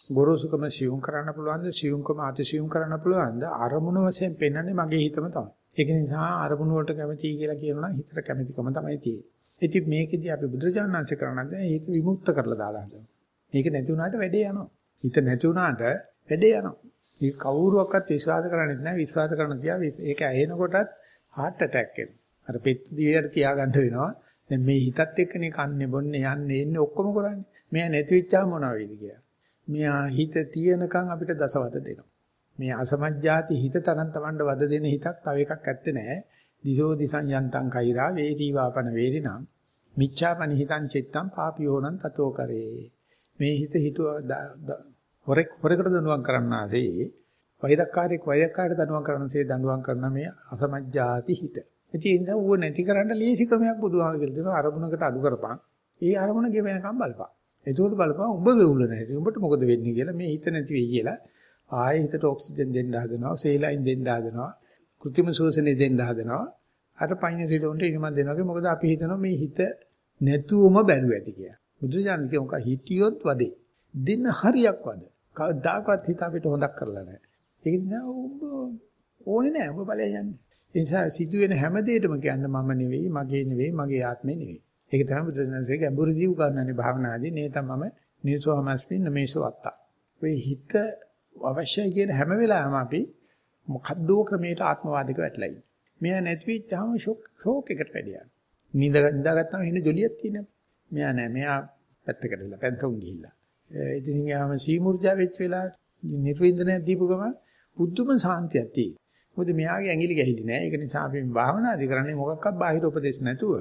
ගොරෝසුකම සියුම් කරන්න පුළුවන්ද සියුම්කම අතිසියුම් කරන්න පුළුවන්ද අරමුණු වශයෙන් පෙන්වන්නේ මගේ හිතම තමයි. ඒක නිසා අරමුණු වලට කැමතියි කියලා කියනවා හිතට කැමතිකම තමයි තියෙන්නේ. ඉතින් මේකෙදි අපි බුදුරජාණන්සේ කරන්නේ හිත විමුක්ත කරලා දාලා හදනවා. මේක නැති වුණාට වැඩේ යනවා. හිත නැති වුණාට වැඩේ යනවා. මේ කවුරුවක්වත් විශ්වාස කරන්නේ නැහැ. විශ්වාස කරන තියා ඒක ඇහෙනකොටත් heart attack එනවා. අර පෙත් දිවියට තියාගන්න වෙනවා. දැන් මේ හිතත් එක්කනේ කන්නේ බොන්නේ යන්නේ එන්නේ ඔක්කොම කරන්නේ. මෙයා නැති වෙච්චාම මොනවා වෙයිද කියලා. මෙයා හිත තියෙනකන් අපිට දසවද දෙනවා. මේ අසමජ්ජාති හිත තරම් Tamanට වද දෙන හිතක් තව එකක් ඇත්තේ නැහැ. දිසෝ දිසං යන්තං කෛරා වේරී වාපන වේරිණං මිච්ඡාපන හිතං චිත්තං පාපියෝනං තතෝ කරේ. මේ හිත හිතුව හොරෙක් හොරකට දනුවම් කරන්නාසේ වෛරක්කාරයෙක් වෛරක්කාරයට දඬුවම් කරනසේ දඬුවම් කරන මේ අසමජ්ජාති හිත. ඉතින් ඒ නිසා ඌව නැති කරන්න ලීසි ක්‍රමයක් බුදුහාම කියලා දෙනවා අරමුණකට අඩු කරපන්. ඒ අරමුණ ගෙවෙනකම් බලපන්. එතකොට බලපන් උඹ වෙවුල නැහැ. උඹට මොකද වෙන්නේ කියලා මේ හිත නැති වෙයි කියලා ආයෙ හිතට ඔක්සිජන් දෙන්න හදනවා, සේලයින් දෙන්න හදනවා, කෘත්‍රිම ශෝෂණය දෙන්න හදනවා. අර පයින් රිලොන්ට ඉනිමන් දෙනවා මොකද අපි හිතනවා මේ හිත නැතුවම බැරුව ඇති කියලා. බුදුජානක කියනවා හිටියොත් වදේ. දින හරියක් වද. කවදාකවත් හිත අපිට හොදක් කරලා නැහැ. ඒක නිසා ඔබ ඕනේ නැහැ ඔබ බලය යන්නේ. ඒ නිසා සිදුවෙන හැම දෙයකම කියන්නේ මම නෙවෙයි, මගේ නෙවෙයි, මගේ ආත්මේ නෙවෙයි. ඒක තමයි බුදුරජාණන්සේ ගැඹුරුදී උගන්වන්නේ භාවනාදී නේ තමයි නේසෝමස්මින් නමේසෝ අත්තා. ඔය හිත අවශ්‍යයි කියන හැම වෙලාවෙම අපි මොකද්දෝ ක්‍රමයට ආත්මවාදික වැටලා ඉන්නේ. මෙයා නැති වෙච්චාම ෂොක් ෂෝක් එකට වැඩි යනවා. නිඳ නිදාගත්තාම එන ජොලියක් තියෙනවා. මෙයා නෑ මෙයා පැත්තකට වෙලා පැන්තොන් ගිහිල්ලා. ඉතින් යාම සීමුර්ජා වෙච්ච වෙලාවට නිර්වින්දනය දීපු ගම බුද්ධම සාන්තියක් තියෙනවා. මොකද මෙයාගේ ඇඟිලි ගැහිලි නෑ. ඒක නිසා අපි භාවනාදි කරන්නේ මොකක්වත් බාහිර උපදේශ නැතුව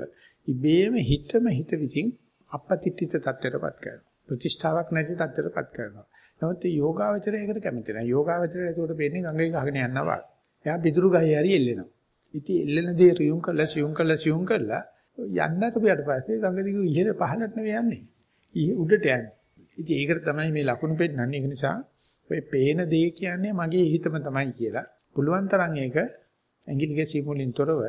ඉබේම හිතම හිත විසින් අපපතිත්‍ිත තත්ත්වයටපත් කරනවා. ප්‍රතිෂ්ඨාවක් නැති තත්ත්වයටපත් කරනවා. නමුත් යෝගාවචරය ඒකට කැමති නැහැ. යෝගාවචරය ඒකට වෙන්නේ ගංගේ ගහගෙන යනවා. එයා පිටුරු ගහේ හරි එල්ලෙනවා. ඉතින් එල්ලෙන දේ රියුම් කරලා සියුම් කරලා සියුම් කරලා යන්නට පිට පස්සේ ගඟ දිග ඉහළ පහළට නෙවෙයි යන්නේ. උඩට යන්නේ. ඉතින් ඒකට තමයි මේ ලකුණු පෙන්නන්නේ. ඒක නිසා ඔය පේන දේ කියන්නේ මගේ හිතම තමයි කියලා. පුළුවන් තරම් ඒක ඇඟිලිගේ සීමුලින් තොරව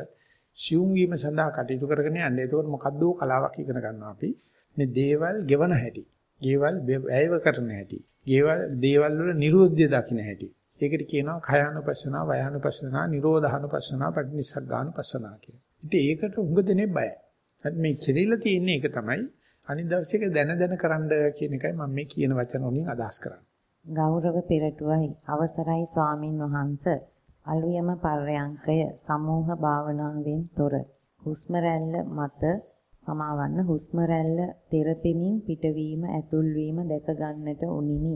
සියුම් වීම සඳහා කටයුතු කරගෙන යන්න. ඒකෝට මොකද්ද කලාවක් ඉගෙන ගන්නවා අපි. මේ දේවල් ගෙවන හැටි. දේවල් වැයව කරන හැටි. දේවල් දේවල් වල නිරෝධය දකින්න හැටි. ඒකට කියනවා khයානුපස්සනා, වයානුපස්සනා, නිරෝධානුපස්සනා, පටිනිස්සග්ගානුපස්සනා කියලා. ඉතින් ඒකට උඟ දෙනේ බයයි. මේ කෙරෙලා තියෙන්නේ ඒක තමයි. අනිත් දවසේ දැන දැන කරන්න කියන එකයි මම මේ කියන වචන වලින් අදහස් කරන්නේ. ගෞරව පෙරටුවයි අවසරයි ස්වාමින් වහන්සේ අලුයම පර්යංකය සමූහ භාවනාවෙන් තොර හුස්ම මත සමාවන්න හුස්ම රැල්ල තෙරපෙමින් පිටවීම ඇතුල්වීම දැක ගන්නට උනිමි.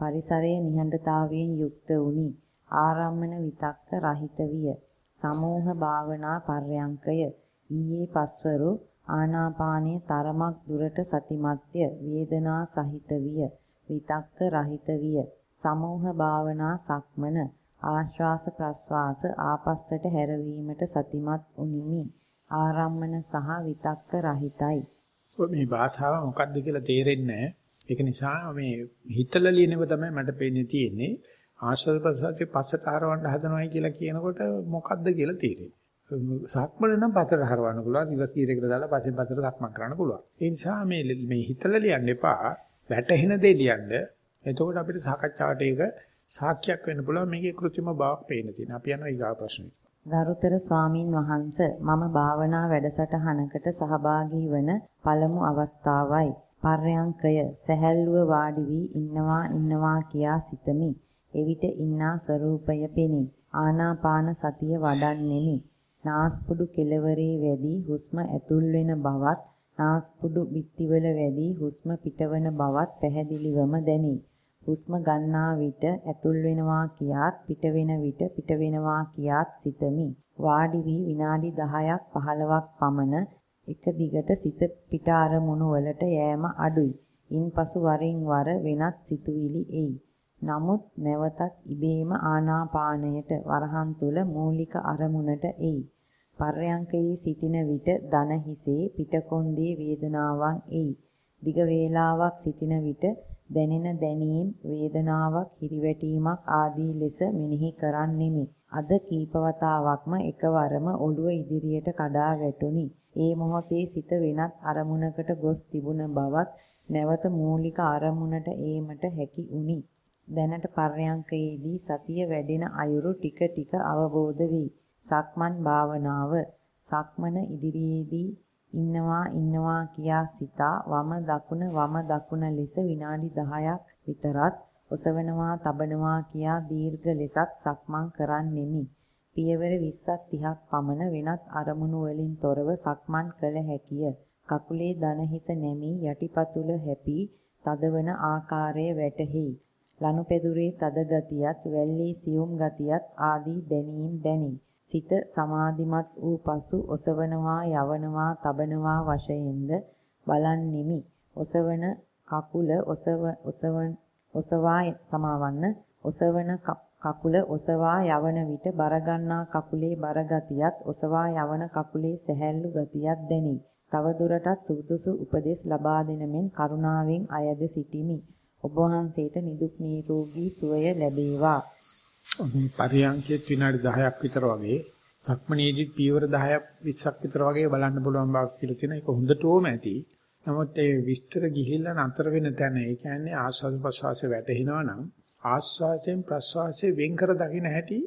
පරිසරයේ නිහඬතාවයෙන් යුක්ත වුනි. ආරම්මන විතක්ක රහිත විය. සමූහ භාවනා පර්යංකය. ඊයේ පස්වරු ආනාපානයේ තරමක් දුරට සතිමත්ය. වේදනා සහිත විය. විතක්ක රහිත විය. සමූහ භාවනා සක්මන. ආශ්වාස ප්‍රශ්වාස ආපස්සට හැරවීමට සතිමත් උනිමි. ආරම්මන සහ විතක්ක රහිතයි මේ භාෂාව මොකක්ද කියලා තේරෙන්නේ ඒක නිසා මේ හිතලා ලියනව තමයි මට පේන්නේ තියෙන්නේ ආශ්වාස ප්‍රශ්වාසයේ පස්සට හරවන්න හදනවයි කියලා කියනකොට මොකක්ද කියලා තේරෙන්නේ සක්මන නම් පතර හරවන්න පුළුවන් රිවර්ස් ගියර් එකට දාලා පස්සෙන් පතර සක්මන් කරන්න පුළුවන්. ඒ නිසා මේ මේ හිතලා ලියන්න එපා. වැටහෙන දේ ලියන්න. එතකොට අපිට සාකච්ඡාවට ඒක සාක්ෂියක් වෙන්න පුළුවන් මේකේ કૃත්‍රිම බවක් පේන තියෙන. අපි යනවා ඊගා ප්‍රශ්නෙට. ගරුතර ස්වාමින් වහන්ස මම භාවනා වැඩසටහනකට සහභාගී වන පළමු අවස්ථාවයි. පර්යංකය සැහැල්ලුව වාඩි වී ඉන්නවා ඉන්නවා කියා සිතමි. එවිට ඉන්නා ස්වરૂපය පෙනී. ආනාපාන සතිය වඩන්නෙමි. නාස්පුඩු කෙළවරේ වැඩි හුස්ම ඇතුල් වෙන බවත් නාස්පුඩු බිත්තිවල වැඩි හුස්ම පිටවන බවත් පැහැදිලිවම දැනේ. හුස්ම ගන්නා විට ඇතුල් වෙනවා කියාත් පිට වෙන විට පිට වෙනවා කියාත් සිතමි. වාඩි වී විනාඩි 10ක් 15ක් පමණ එක දිගට සිත පිට අරමුණු වලට යෑම අඩුයි. ඉන්පසු වරින් වර වෙනත් සිතුවිලි එයි. නමුත් නැවතත් ඉබේම ආනාපානයට වරහන් තුල මූලික අරමුණට එයි. පර්යංකයේ සිටින විට දන හිසේ පිටකොන්දේ වේදනාවක් එයි. දිග වේලාවක් සිටින විට දැනෙන දැනීම් වේදනාවක් හිරිවැටීමක් ආදී ලෙස මෙනෙහි කරන්නෙමි. අද කීපවතාවක්ම එකවරම ඔළුව ඉදිරියට කඩා වැටුනි. ඒ මොහොතේ සිත වෙනත් අරමුණකට ගොස් තිබුණ බවත් නැවත මූලික අරමුණට ඒමට හැකි වුනි. දැනට පර්යංකයේදී සතිය වැඩෙන අයුරු ටික ටික අවබෝධ වේ. සක්මන් භාවනාව සක්මන ඉදිරියේදී ඉන්නවා ඉන්නවා කියා සිතා වම දකුණ වම දකුණ ලෙස විනාඩි 10ක් විතරත් ඔසවනවා තබනවා කියා දීර්ඝ ලෙසත් සක්මන් කරන්නෙමි. පියවර 20ක් 30ක් පමණ වෙනත් අරමුණු වලින් තොරව සක්මන් කළ හැකිය. කකුලේ දන හිස නැමී යටිපතුල හැපි තදවන ආකාරය වැටහෙයි. ලනුපෙදුරේ තද ගතියත් වැල්ලේ සියුම් ගතියත් ආදී දැනීම් දැනේ. සිත සමාධිමත් වූ පසු ඔසවනවා යවනවා තබනවා වශයෙන්ද බලන්නෙමි. ඔසවන කකුල ඔසව ඔසවන ඔසවා සමාවන්න ඔසවන කකුල ඔසවා යවන විට බර ගන්නා කකුලේ බර ගතියත් ඔසවා යවන කකුලේ සැහැල්ලු ගතියත් දැනේ. තව දුරටත් සුදුසු උපදෙස් ලබා දෙන මෙන් කරුණාවෙන් අයද සිටිමි. ඔබ වහන්සේට නිදුක් නිරෝගී සුවය ලැබේවා. මේ පරියන්කෙත් විනාඩි 10ක් විතර වගේ සක්මනේදිත් පියවර 10ක් 20ක් විතර වගේ බලන්න පුළුවන් බවක් කියලා තියෙන එක හොඳටම ඇති. නමුත් ඒ විස්තර ගිහිල්ලා නතර වෙන තැන ඒ කියන්නේ ආස්වාද ප්‍රසවාසය වැටෙනවා නම් ආස්වාසයෙන් ප්‍රසවාසයෙන් වෙන් කර දකින්න හැටි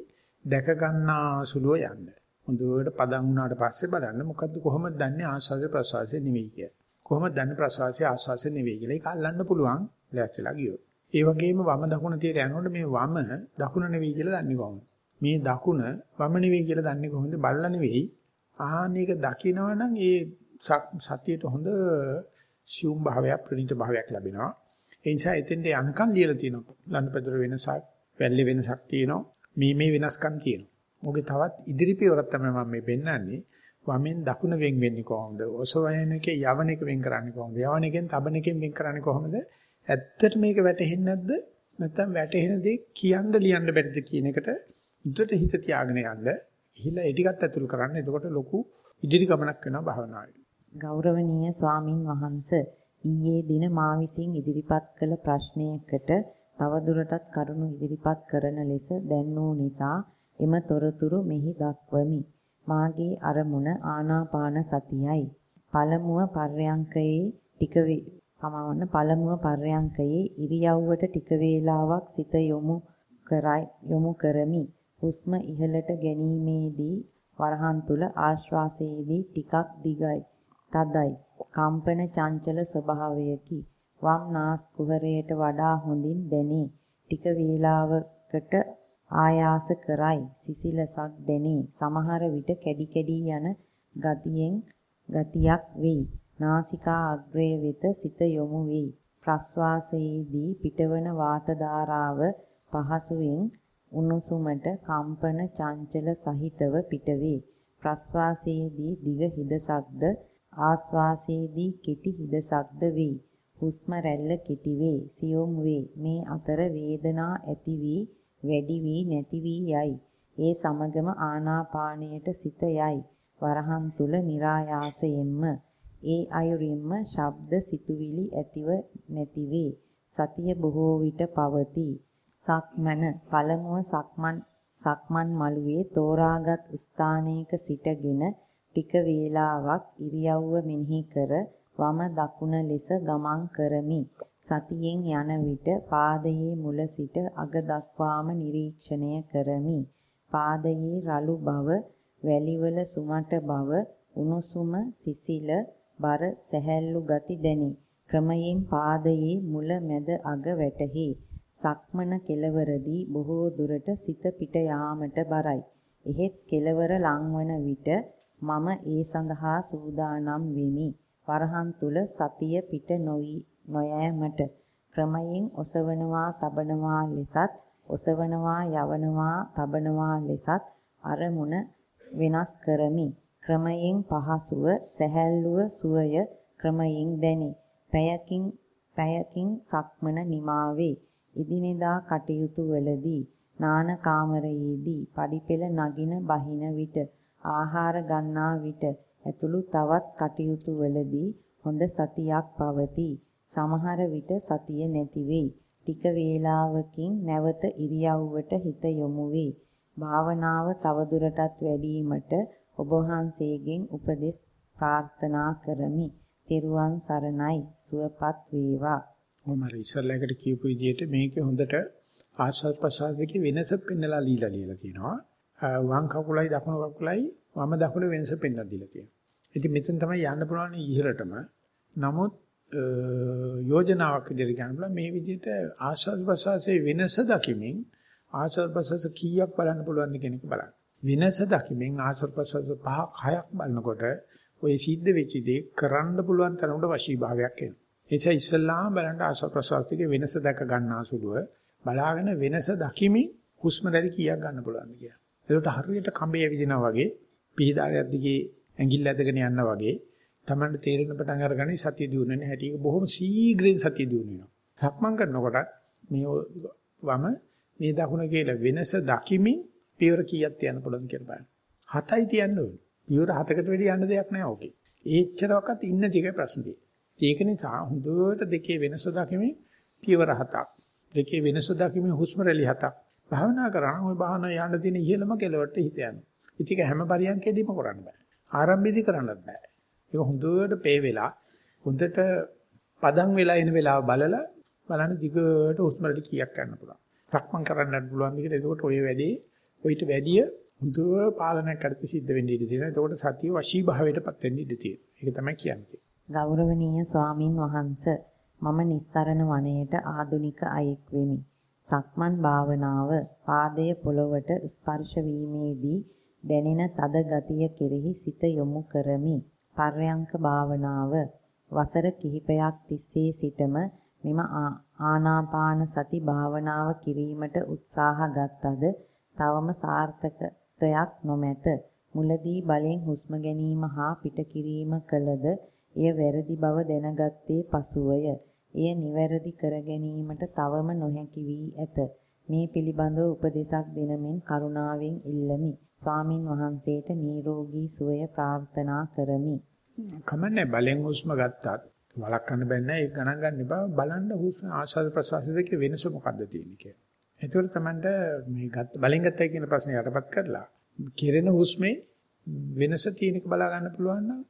දැක ගන්නා සුළුව යන්න. හොඳට පදන් වුණාට පස්සේ බලන්න මොකද්ද කොහොමද දන්නේ ආස්වාද ප්‍රසවාසය නෙවෙයි කියලා. කොහොමද දන්නේ ප්‍රසවාසය ආස්වාසය නෙවෙයි කියලා. ඒක අල්ලන්න පුළුවන් ලෑස්තිලා ගියොත්. ඒ වගේම වම දකුණ තියලා යනකොට මේ වම දකුණ නෙවෙයි කියලා දන්නේ කොහොමද? මේ දකුණ වම නෙවෙයි කියලා දන්නේ කොහොමද? බල්ලා නෙවෙයි. ආහනේක දකිනවනම් ඒ සතියට හොඳ සියුම් භාවයක් ප්‍රණීත භාවයක් ලැබෙනවා. ඒ නිසා එතෙන්ට යනකම් ලියලා තියෙනවා. ලන්පදර වෙනසක්, වැල්ලේ වෙනසක් තියෙනවා. මේ මේ වෙනස්කම් තියෙනවා. මොකද තවත් ඉදිරි පියවරක් තමයි මම මේ පෙන්නන්නේ. වමෙන් දකුණ වෙන් වෙන්නේ කොහොමද? ඔසවන එකේ යවන එක වෙන් කරන්නේ කොහොමද? යවන එකෙන් තබන එකෙන් වෙන් කරන්නේ කොහොමද? ඇත්තට මේක වැටහෙන්නේ නැද්ද? නැත්නම් වැටහෙන දේ කියන්න ලියන්න බැරිද කියන එකට උඩට හිත තියාගෙන යන්න. ඉහිලා ඒ ටිකත් ඇතුල් කරන්න. එතකොට ලොකු ඉදිරි ගමනක් වෙනවා භාවනාවේ. ගෞරවනීය ස්වාමින් වහන්සේ ඊයේ දින මා විසින් ඉදිරිපත් කළ ප්‍රශ්නයකට තවදුරටත් කරුණු ඉදිරිපත් කරන ලෙස දැන්වූ නිසා එම තොරතුරු මෙහි දක්වමි. මාගේ අරමුණ ආනාපාන සතියයි. පළමුව පර්යංකයේ ටික සමවන්න පළමුව පර්යංකයේ ඉරියව්වට ටික වේලාවක් සිත යොමු කරයි යොමු කරමි. හුස්ම ඉහළට ගැනීමේදී වරහන් තුල ආශ්වාසයේදී ටිකක් දිගයි තදයි. කම්පන චංචල ස්වභාවයකි. වම් නාස් කුහරයට වඩා හොඳින් දැනේ. ටික වේලාවකට ආයාස කරයි සිසිලසක් දැනේ. සමහර විට කැඩි කැඩි යන ගතියෙන් ගතියක් වෙයි. නාසිකා අග්‍රය වෙත සිත යොමු වෙයි ප්‍රස්වාසයේදී පිටවන වාත ධාරාව පහසුවෙන් උණුසුමට කම්පන චංචල සහිතව පිටවේ. ප්‍රස්වාසයේදී දිග හිදසක්ද ආස්වාසයේදී කෙටි හිදසක්ද වේ. හුස්ම රැල්ල කෙටි වේ, සියුම් වේ. මේ අතර වේදනා ඇති වී වැඩි වී නැති වී යයි. ඒ සමගම ආනාපානයට සිත යයි. වරහන් තුල નિરાයාසයෙන්ම ඒ අයුරින්ම ශබ්ද සිතුවිලි ඇතිව නැති වේ. සතිය බොහෝ විට පවතී. සක්මන පළමුව සක්මන් සක්මන් මළුවේ තෝරාගත් ස්ථානයක සිටගෙන ටික වේලාවක් ඉරියව්ව මෙනෙහි කර වම දකුණ ලෙස ගමන් කරමි. සතියෙන් යන විට පාදයේ මුල සිට අග දක්වාම නිරීක්ෂණය කරමි. පාදයේ රළු බව, වැලිවල සුමට බව, උණුසුම, සිසිල, බර, සැහැල්ලු ගති දැනේ. ක්‍රමයෙන් පාදයේ මුල මැද අග වැටහි. සක්මන කෙලවරදී බොහෝ දුරට සිත පිට යාමට බරයි. එහෙත් කෙලවර ලංවන විට මම ඒ සඳහා සූදානම් වෙමි. වරහන් තුල සතිය පිට නොවි නොයෑමට ක්‍රමයෙන් ඔසවනවා තබනවා ලෙසත් ඔසවනවා යවනවා තබනවා ලෙසත් අරමුණ වෙනස් කරමි. ක්‍රමයෙන් පහසුව සැහැල්ලුව සුවය ක්‍රමයෙන් දැනේ. පැයකින් පැයකින් සක්මන නිමා වේ. එදිනෙදා කටයුතු වලදී නාන කාමරයේදී පඩිපෙළ නගින බහින විට ආහාර ගන්නා විට ඇතුළු තවත් කටයුතු වලදී හොඳ සතියක් පවතී. සමහර විට සතිය නැති වෙයි. ටික වේලාවකින් නැවත ඉරියව්වට හිත යොමු වේ. භාවනාව තවදුරටත් වැඩිවීමට ඔබ වහන්සේගෙන් උපදෙස් ප්‍රාර්ථනා කරමි. තෙරුවන් සරණයි. සුවපත් වේවා. මම අර ඉස්සල්ලාකට කියපු විදිහට මේකේ හොඳට ආස්වාද ප්‍රසආස දෙකේ වෙනස පෙන්නලා ලීලා ලියලා තියෙනවා. වම් කකුලයි දකුණු කකුලයි වම දකුණු වෙනස පෙන්නලා දීලා තියෙනවා. ඉතින් මෙතන තමයි යන්න පුළුවන් ඉහළටම. නමුත් යෝජනාවක් විදිහට ගන්න පුළුවන් මේ විදිහට ආස්වාද ප්‍රසආසයේ වෙනස දකිමින් ආස්වාද ප්‍රසආස කීයක් බලන්න පුළුවන්ද කියන එක බලන්න. වෙනස දකිමින් ආස්වාද ප්‍රසආස පහක් හයක් බලනකොට ওই සිද්ධ වෙච්ච දේ කරන්න පුළුවන් තරමට වශී භාවයක් එනවා. එනිසා ඉස්සල්ලාම බලන්න ආශ්වාස ප්‍රශ්වාසයේ වෙනස දැක ගන්නා සුළුව බලාගෙන වෙනස දකිමින් හුස්ම රැලි කීයක් ගන්න පුළුවන්ද කියලා. ඒකට හරියට කඹේ විදිනා වගේ පිහිදාරයක් දිගේ ඇඟිල්ල ඇදගෙන යනවා වගේ තමන්ට තේරෙන පටන් අරගන්නේ සතිය දිනුනේ හැටි ඒක බොහොම ශීඝ්‍රයෙන් සතිය දිනු වෙනවා. සක්මන් කරනකොට මේ වම මේ දකුණ කියලා වෙනස දකිමින් පියවර කීයක් තියන්න පුළුවන්ද කියලා බලන්න. හතයි තියන්න ඕනේ. පියවර හතකට වැඩි යන්න දෙයක් නැහැ ඕකේ. ඒච්චරවක්වත් ඉන්න ටිකයි ප්‍රශ්න තියෙන්නේ. ඒක නිසා හොඳට දෙකේ වෙනස දකිමින් පියවර හතක් දෙකේ වෙනස දකිමින් හුස්ම රැලි හතක් භාවනා කරා ඔය භාවනා යන්න තියෙන ඉහළම කෙලවට හිත යනවා. ඉතින් හැම පරියන්කේදීම කරන්න බෑ. ආරම්භයේදී කරන්නත් බෑ. ඒක හොඳට පේ වෙලා හොඳට පදම් වෙලා එන වෙලාව බලලා බලන්න දිගට හුස්ම රටි කීයක් ගන්න පුළුවන්. සක්මන් කරන්නත් පුළුවන් දිගට. එතකොට ඔය වැඩේ ඔయిత වැඩිය හොඳ පාලනයක් කරති සිද්ධ වෙන්න ඉඩ තියෙනවා. එතකොට සතිය වශී භාවයටපත් වෙන්න ඉඩ තියෙනවා. ඒක තමයි කියන්නේ. ගෞරවනීය ස්වාමින් වහන්සේ මම නිස්සරණ වනයේට ආදුනික අයෙක් වෙමි. සක්මන් භාවනාව පාදයේ පොළවට ස්පර්ශ වීමේදී දැනෙන තද ගතිය කෙරෙහි සිත යොමු කරමි. පර්යංක භාවනාව වසර කිහිපයක් තිස්සේ සිටම මෙම ආනාපාන සති භාවනාව කිරීමට උත්සාහ ගත්තද තවම සාර්ථකත්වයක් නොමැත. මුලදී බලෙන් හුස්ම ගැනීම හා පිට කිරීම කළද එය වැරදි බව දැනගත්තේ පසුවය. එය නිවැරදි කර ගැනීමට තවම නොහැකි වී ඇත. මේ පිළිබඳව උපදේශක් දෙනමින් කරුණාවෙන් ඉල්ලමි. ස්වාමින් වහන්සේට නිරෝගී සුවය ප්‍රාර්ථනා කරමි. කමන්නේ බලෙන් හුස්ම ගත්තත් වළක්වන්න බෑ ඒක ගණන් ගන්න එපා බලන්න හුස්ම ආස්වාද ප්‍රසවාස දෙකේ වෙනස මොකද්ද තියෙන්නේ කියලා. ඒතකොට තමන්ට මේ ගත්ත බලෙන් ගත්තයි කියන ප්‍රශ්නේ යටපත් කරලා කෙරෙන හුස්මේ වෙනස තියෙනක බලා ගන්න පුළුවන් නම්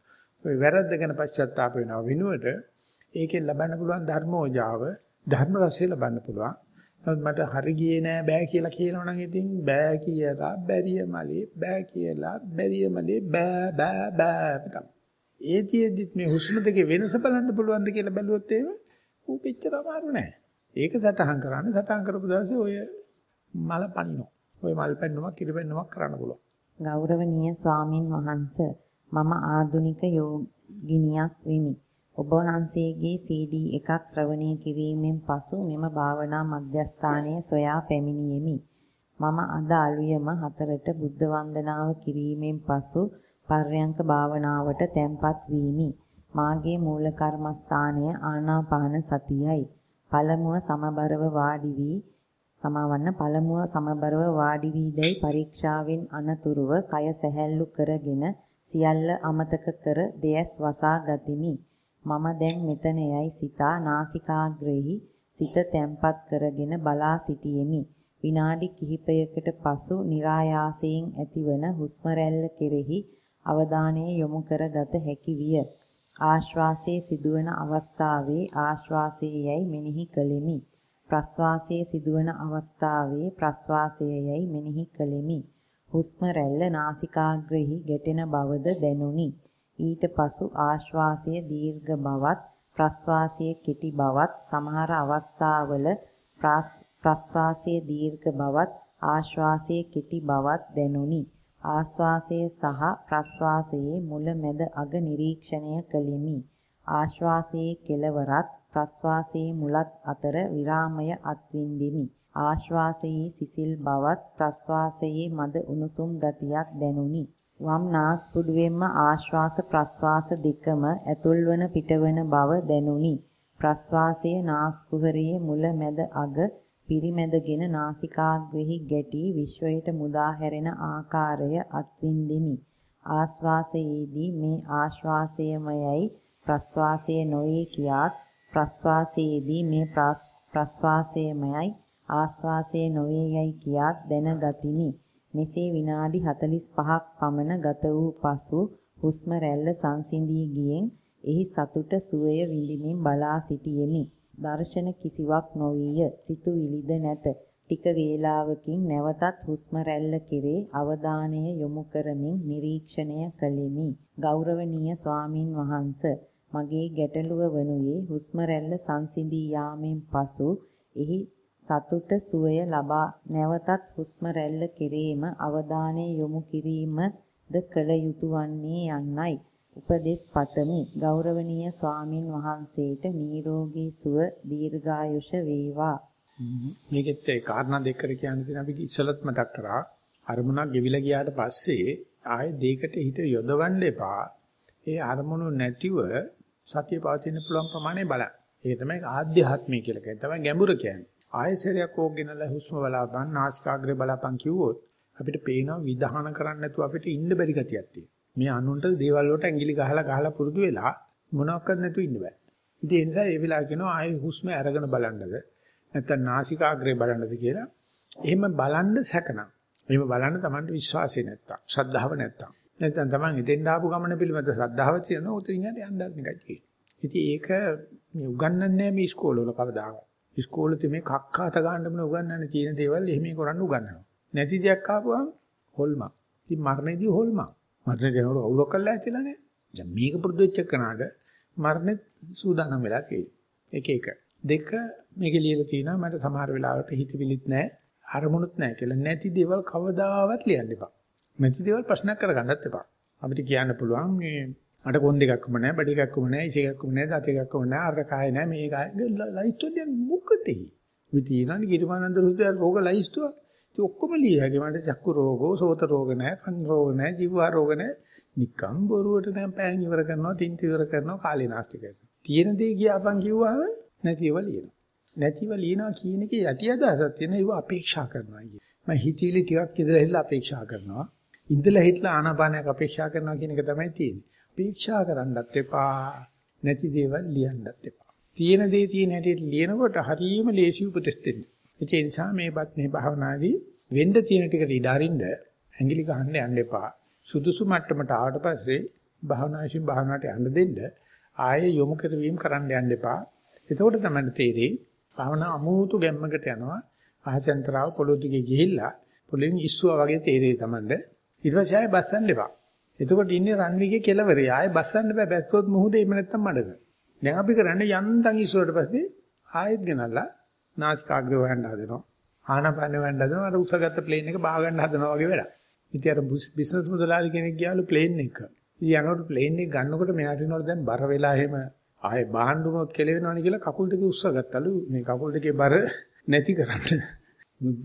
ඔය වැරද්ද ගැන පශ්චාත්තාප වෙනව වෙනුවට ඒකෙන් ලබන්න පුළුවන් ධර්මෝජාව ධර්ම රසය ලබන්න පුළුවන්. නමුත් මට හරි ගියේ නෑ බෑ කියලා කියනවනම් ඉතින් බෑ කියලා බැරිය මලේ බෑ කියලා බැරිය මලේ බෑ බෑ බෑ තමයි. ඒතියෙදිත් මේ හුස්ම දෙකේ වෙනස බලන්න පුළුවන්ද කියලා බැලුවොත් එහෙම ඌ පිටතර අමාරු නෑ. ඒක සටහන් කරන්නේ සටහන් කරපු දවසේ ඔය මල පනිනවා. ඔය මල් පැන්නුමක් කිරිපැන්නුමක් කරන්න පුළුවන්. ගෞරවනීය ස්වාමින් වහන්සේ මම ආදුනික යෝගිනියක් වෙමි. ඔබ වහන්සේගේ CD එකක් ශ්‍රවණය කිරීමෙන් පසු මෙම භාවනා මධ්‍යස්ථානයේ සොයා පැමිණියෙමි. මම අද අලුයම හතරට බුද්ධ වන්දනාව කිරීමෙන් පසු පර්යංක භාවනාවට තැම්පත් වීමි. මාගේ මූල කර්මස්ථානය ආනාපාන සතියයි. පළමුව සමබරව වාඩි වී සමවන්න පළමුව සමබරව වාඩි වී දැයි පරීක්ෂාවෙන් අනතුරුව කය සැහැල්ලු කරගෙන සියල්ල අමතක කර දෙයස් වසා ගතිමි. මම දැන් මෙතන යයි සිතා නාසිකාග්‍රෙහි සිත තැම්පත් කරගෙන බලා සිටියෙමි. විනාඩි කිහිපයකට පසු નિરાයාසයෙන් ඇතිවන හුස්ම කෙරෙහි අවධානය යොමු කරගත හැකි විය. ආශ්වාසයේ සිදුවන අවස්ථාවේ ආශ්වාසයේයි මෙනෙහි කළෙමි. ප්‍රශ්වාසයේ සිදුවන අවස්ථාවේ ප්‍රශ්වාසයේයි මෙනෙහි කළෙමි. හුස්ම රැල්ල නාසිකාග්‍රෙහි ගැටෙන බවද දැනුනි. ඊට පසු ආශ්වාසය දීර්ඝ බවත් ප්‍රශ්වාසයේ කෙටි බවත් සමහර අවස්ථාවල ප්‍රශ්වාසයේ දීර්ඝ බවත් ආශ්වාසයේ කෙටි බවත් දැනුනි. ආශ්වාසය සහ ප්‍රශ්වාසයේ මුල මැද අග නිරීක්ෂණය කළෙමි. ආශ්වාසයේ කෙළවරත් ප්‍රශ්වාසයේ මුලත් අතර විරාමය අත්විඳෙමි. ආශ්වාසයේ සිසිල් බවත් ප්‍රශ්වාසයේ මද උණුසුම් ගතියක් දැනුනි. වම් නාස්පුඩුවෙන්ම ආශ්වාස ප්‍රශ්වාස දෙකම ඇතුල්වන පිටවන බව දැනුනි. ප්‍රශ්වාසයේ නාස්කුහරයේ මුල මැද අග පිරිමැදගෙන නාසිකාග්‍රෙහි ගැටි විශ්වයට මුදා හැරෙන ආකාරය අත්විඳෙමි. ආශ්වාසයේදී මේ ආශ්වාසයමයයි ප්‍රශ්වාසය නොවේ කියාත් ප්‍රශ්වාසයේදී මේ ප්‍රශ්වාසයමයයි ආශ්වාසය නොවේ යයි කියාත් දැනගතිමි. මෙසේ විනාඩි 45ක් පමණ ගත වූ පසු හුස්ම රැල්ල සංසිඳී ගියෙන් එහි සතුට සුවය විඳිමින් බලා සිටියෙමි. දර්ශන කිසිවක් නොවිය. සිතුවිලිද නැත. ටික වේලාවකින් නැවතත් හුස්ම රැල්ල කෙරේ අවධානය යොමු කරමින් නිරීක්ෂණය කළෙමි. ගෞරවනීය ස්වාමින් වහන්සේ මගේ ගැටලුව වනුයේ හුස්ම රැල්ල සංසිඳී යාමෙන් පසු එහි සතුට සුවය ලබා නැවතත් හුස්ම රැල්ල කෙරේම අවධානය යොමු කිරීමද කළ යුතු වන්නේ යන්නයි. උපදෙස් පතමි. ගෞරවනීය ස්වාමින් වහන්සේට නිරෝගී සුව දීර්ඝායුෂ වේවා. මේකෙත් ඒ කාරණා දෙකකට කියන්න තියෙන අපි ඉස්සලත් මතක් කරා අරමුණක් ගෙවිලා ගියාට පස්සේ ආයේ දෙයකට හිත යොදවන්න එපා. ඒ අරමුණු නැතිව සතිය පවතින පුළුවන් ප්‍රමාණය බලන්න. ඒක තමයි ආධ්‍යාත්මය කියලා කියන්නේ. තමයි ගැඹුර කියන්නේ. ආයසරයක් ඕගෙනලා හුස්ම බලාපන්, නාසිකාග්‍රේ බලාපන් කිව්වොත් අපිට පේනවා විධාන කරන්න නැතුව අපිට ඉන්න බැරි ගතියක් තියෙනවා. මේ අනුන්ට දේවල් වලට ඇඟිලි ගහලා ගහලා පුරුදු වෙලා මොනවත් නැතුව ඉන්න බෑ. ඉතින් ඒ නිසා ඒ වෙලාව කියනවා ආයේ හුස්ම අරගෙන බලන්නද නැත්නම් නාසිකාග්‍රේ බලන්නද කියලා. එහෙම බලන්න සැකනම්. එහෙම බලන්න Tamanට විශ්වාසය නැත්තම්, ශ්‍රද්ධාව නැත්තම්. නැත්නම් Taman හිතෙන් ආපු ගමන පිළිබඳ ශ්‍රද්ධාව තියෙනවා උතරින් යට යන්න එකයි තියෙන්නේ. ඉතින් ඒක මේ උගන්වන්නේ මේ ඉස්කෝලවල කවදාවත්. ඉස්කෝලේ මේ කක්කාත ගන්න බන උගන්වන්නේ තියෙන දේවල් එහෙම කරන්න උගන්වනවා. නැති දෙයක් ආපුවම හොල්මා. ඉතින් මරණයේදී හොල්මා. මරණයට යනකොට අවුලක් කරලා ඇතිලා නෑ. දැන් මේක පුරුදු වෙච්ච කනට මරණය සූදානම් වෙලා තියෙන්නේ. එක එක. දෙක මේකේ ලියලා තියෙනවා මට සමහර වෙලාවට හිතවිලිත් නැහැ අරමුණුත් නැහැ කියලා. නැති දේවල් කවදාවත් ලියන්න එපා. නැති දේවල් ප්‍රශ්නයක් කරගන්නත් එපා. අපිට කියන්න පුළුවන් මේ මට කොන් දෙකක්ම නැහැ, බඩ එකක්ම නැහැ, ඉස එකක්ම නැහැ, දත එකක්ම නැහැ, අර කාය නැහැ, මේ කාය. ලයිස්තුව මොකටද? උයි තියෙනනේ ගිරිමානන්ද රුධිර රෝග ලයිස්තුව. ඉතින් ඔක්කොම ලියහැකි මට චක්කු රෝගෝ, සෝත රෝග නැහැ, කන් රෝග නැහැ, ජීවා රෝග නැහැ. නිකම් බොරුවට නම් පෑන් ඉවර කරනවා, තින්ත ඉවර කරනවා, කාලේ නාස්ති කරනවා. තියෙන දේ ගියාපන් කිව්වම නැතිව ලියනවා. නැතිව ලියනවා කියන එකේ යටි අදහසක් තියෙන ඒව අපේක්ෂා කරනවා කිය. මම හිතවිලි ටිකක් ඉඳලා හිටලා අපේක්ෂා කරනවා. ඉඳලා හිටලා ආනාපානයක් අපේක්ෂා කරනවා කියන එක තමයි තියෙන්නේ. අපේක්ෂා කරන්නත් එපා. නැති දේවල් ලියන්නත් එපා. තියෙන දේ තියෙන හැටියට ලියනකොට හරියම ලේසි උපදෙස් දෙන්න. ඒ නිසා මේපත් මේ භාවනාදී වෙන්න තියෙන ටිකට ඉඩ අරින්න ඇඟිලි ගහන්න යන්න එපා. සුදුසු මට්ටමට ආවට පස්සේ භාවනාශීන් භාවනාවට යන්න දෙන්න ආයේ යොමු කරවීම කරන්න යන්න එපා. එතකොට තමයි තේරෙන්නේ භාවනා අමුතු ගැම්මකට යනවා. ආහසෙන්තරාව පොළොව දිගේ ගිහිල්ලා පොළෙන් ඉස්සුවා වගේ තේරෙයි තමන්ද. ඊට පස්සේ ආයේ බස්සන්න එපා. එතකොට ඉන්නේ රන්විගේ කෙලවරේ. ආයේ බස්සන්න බෑ. බැස්සොත් මුහුදේ එහෙම නැත්තම් මඩක. දැන් අපි කරන්නේ යන්තම් ඉස්සුවට පස්සේ ආයෙත් ගෙනල්ලා නාසිකාග්‍රය හොයන්න හදනවා. ආනපාන හොයන්න හදනවා. අර උසගත්ත ප්ලේන් එක බා ගන්න හදනවා වගේ වැඩක්. ඉතින් අර බිස්නස් මුදලාලි කෙනෙක් ගියාලු ප්ලේන් එක. ඉතින් යනකොට ප්ලේන් එක ගන්නකොට මෙයාට එනකොට දැන් බර වෙලා එහෙම ආයේ බාහන්න උනොත් කෙලවෙනවනේ කියලා කකුල් දෙක උස්සගත්තලු මේ කකුල් දෙකේ බර නැති කරන්න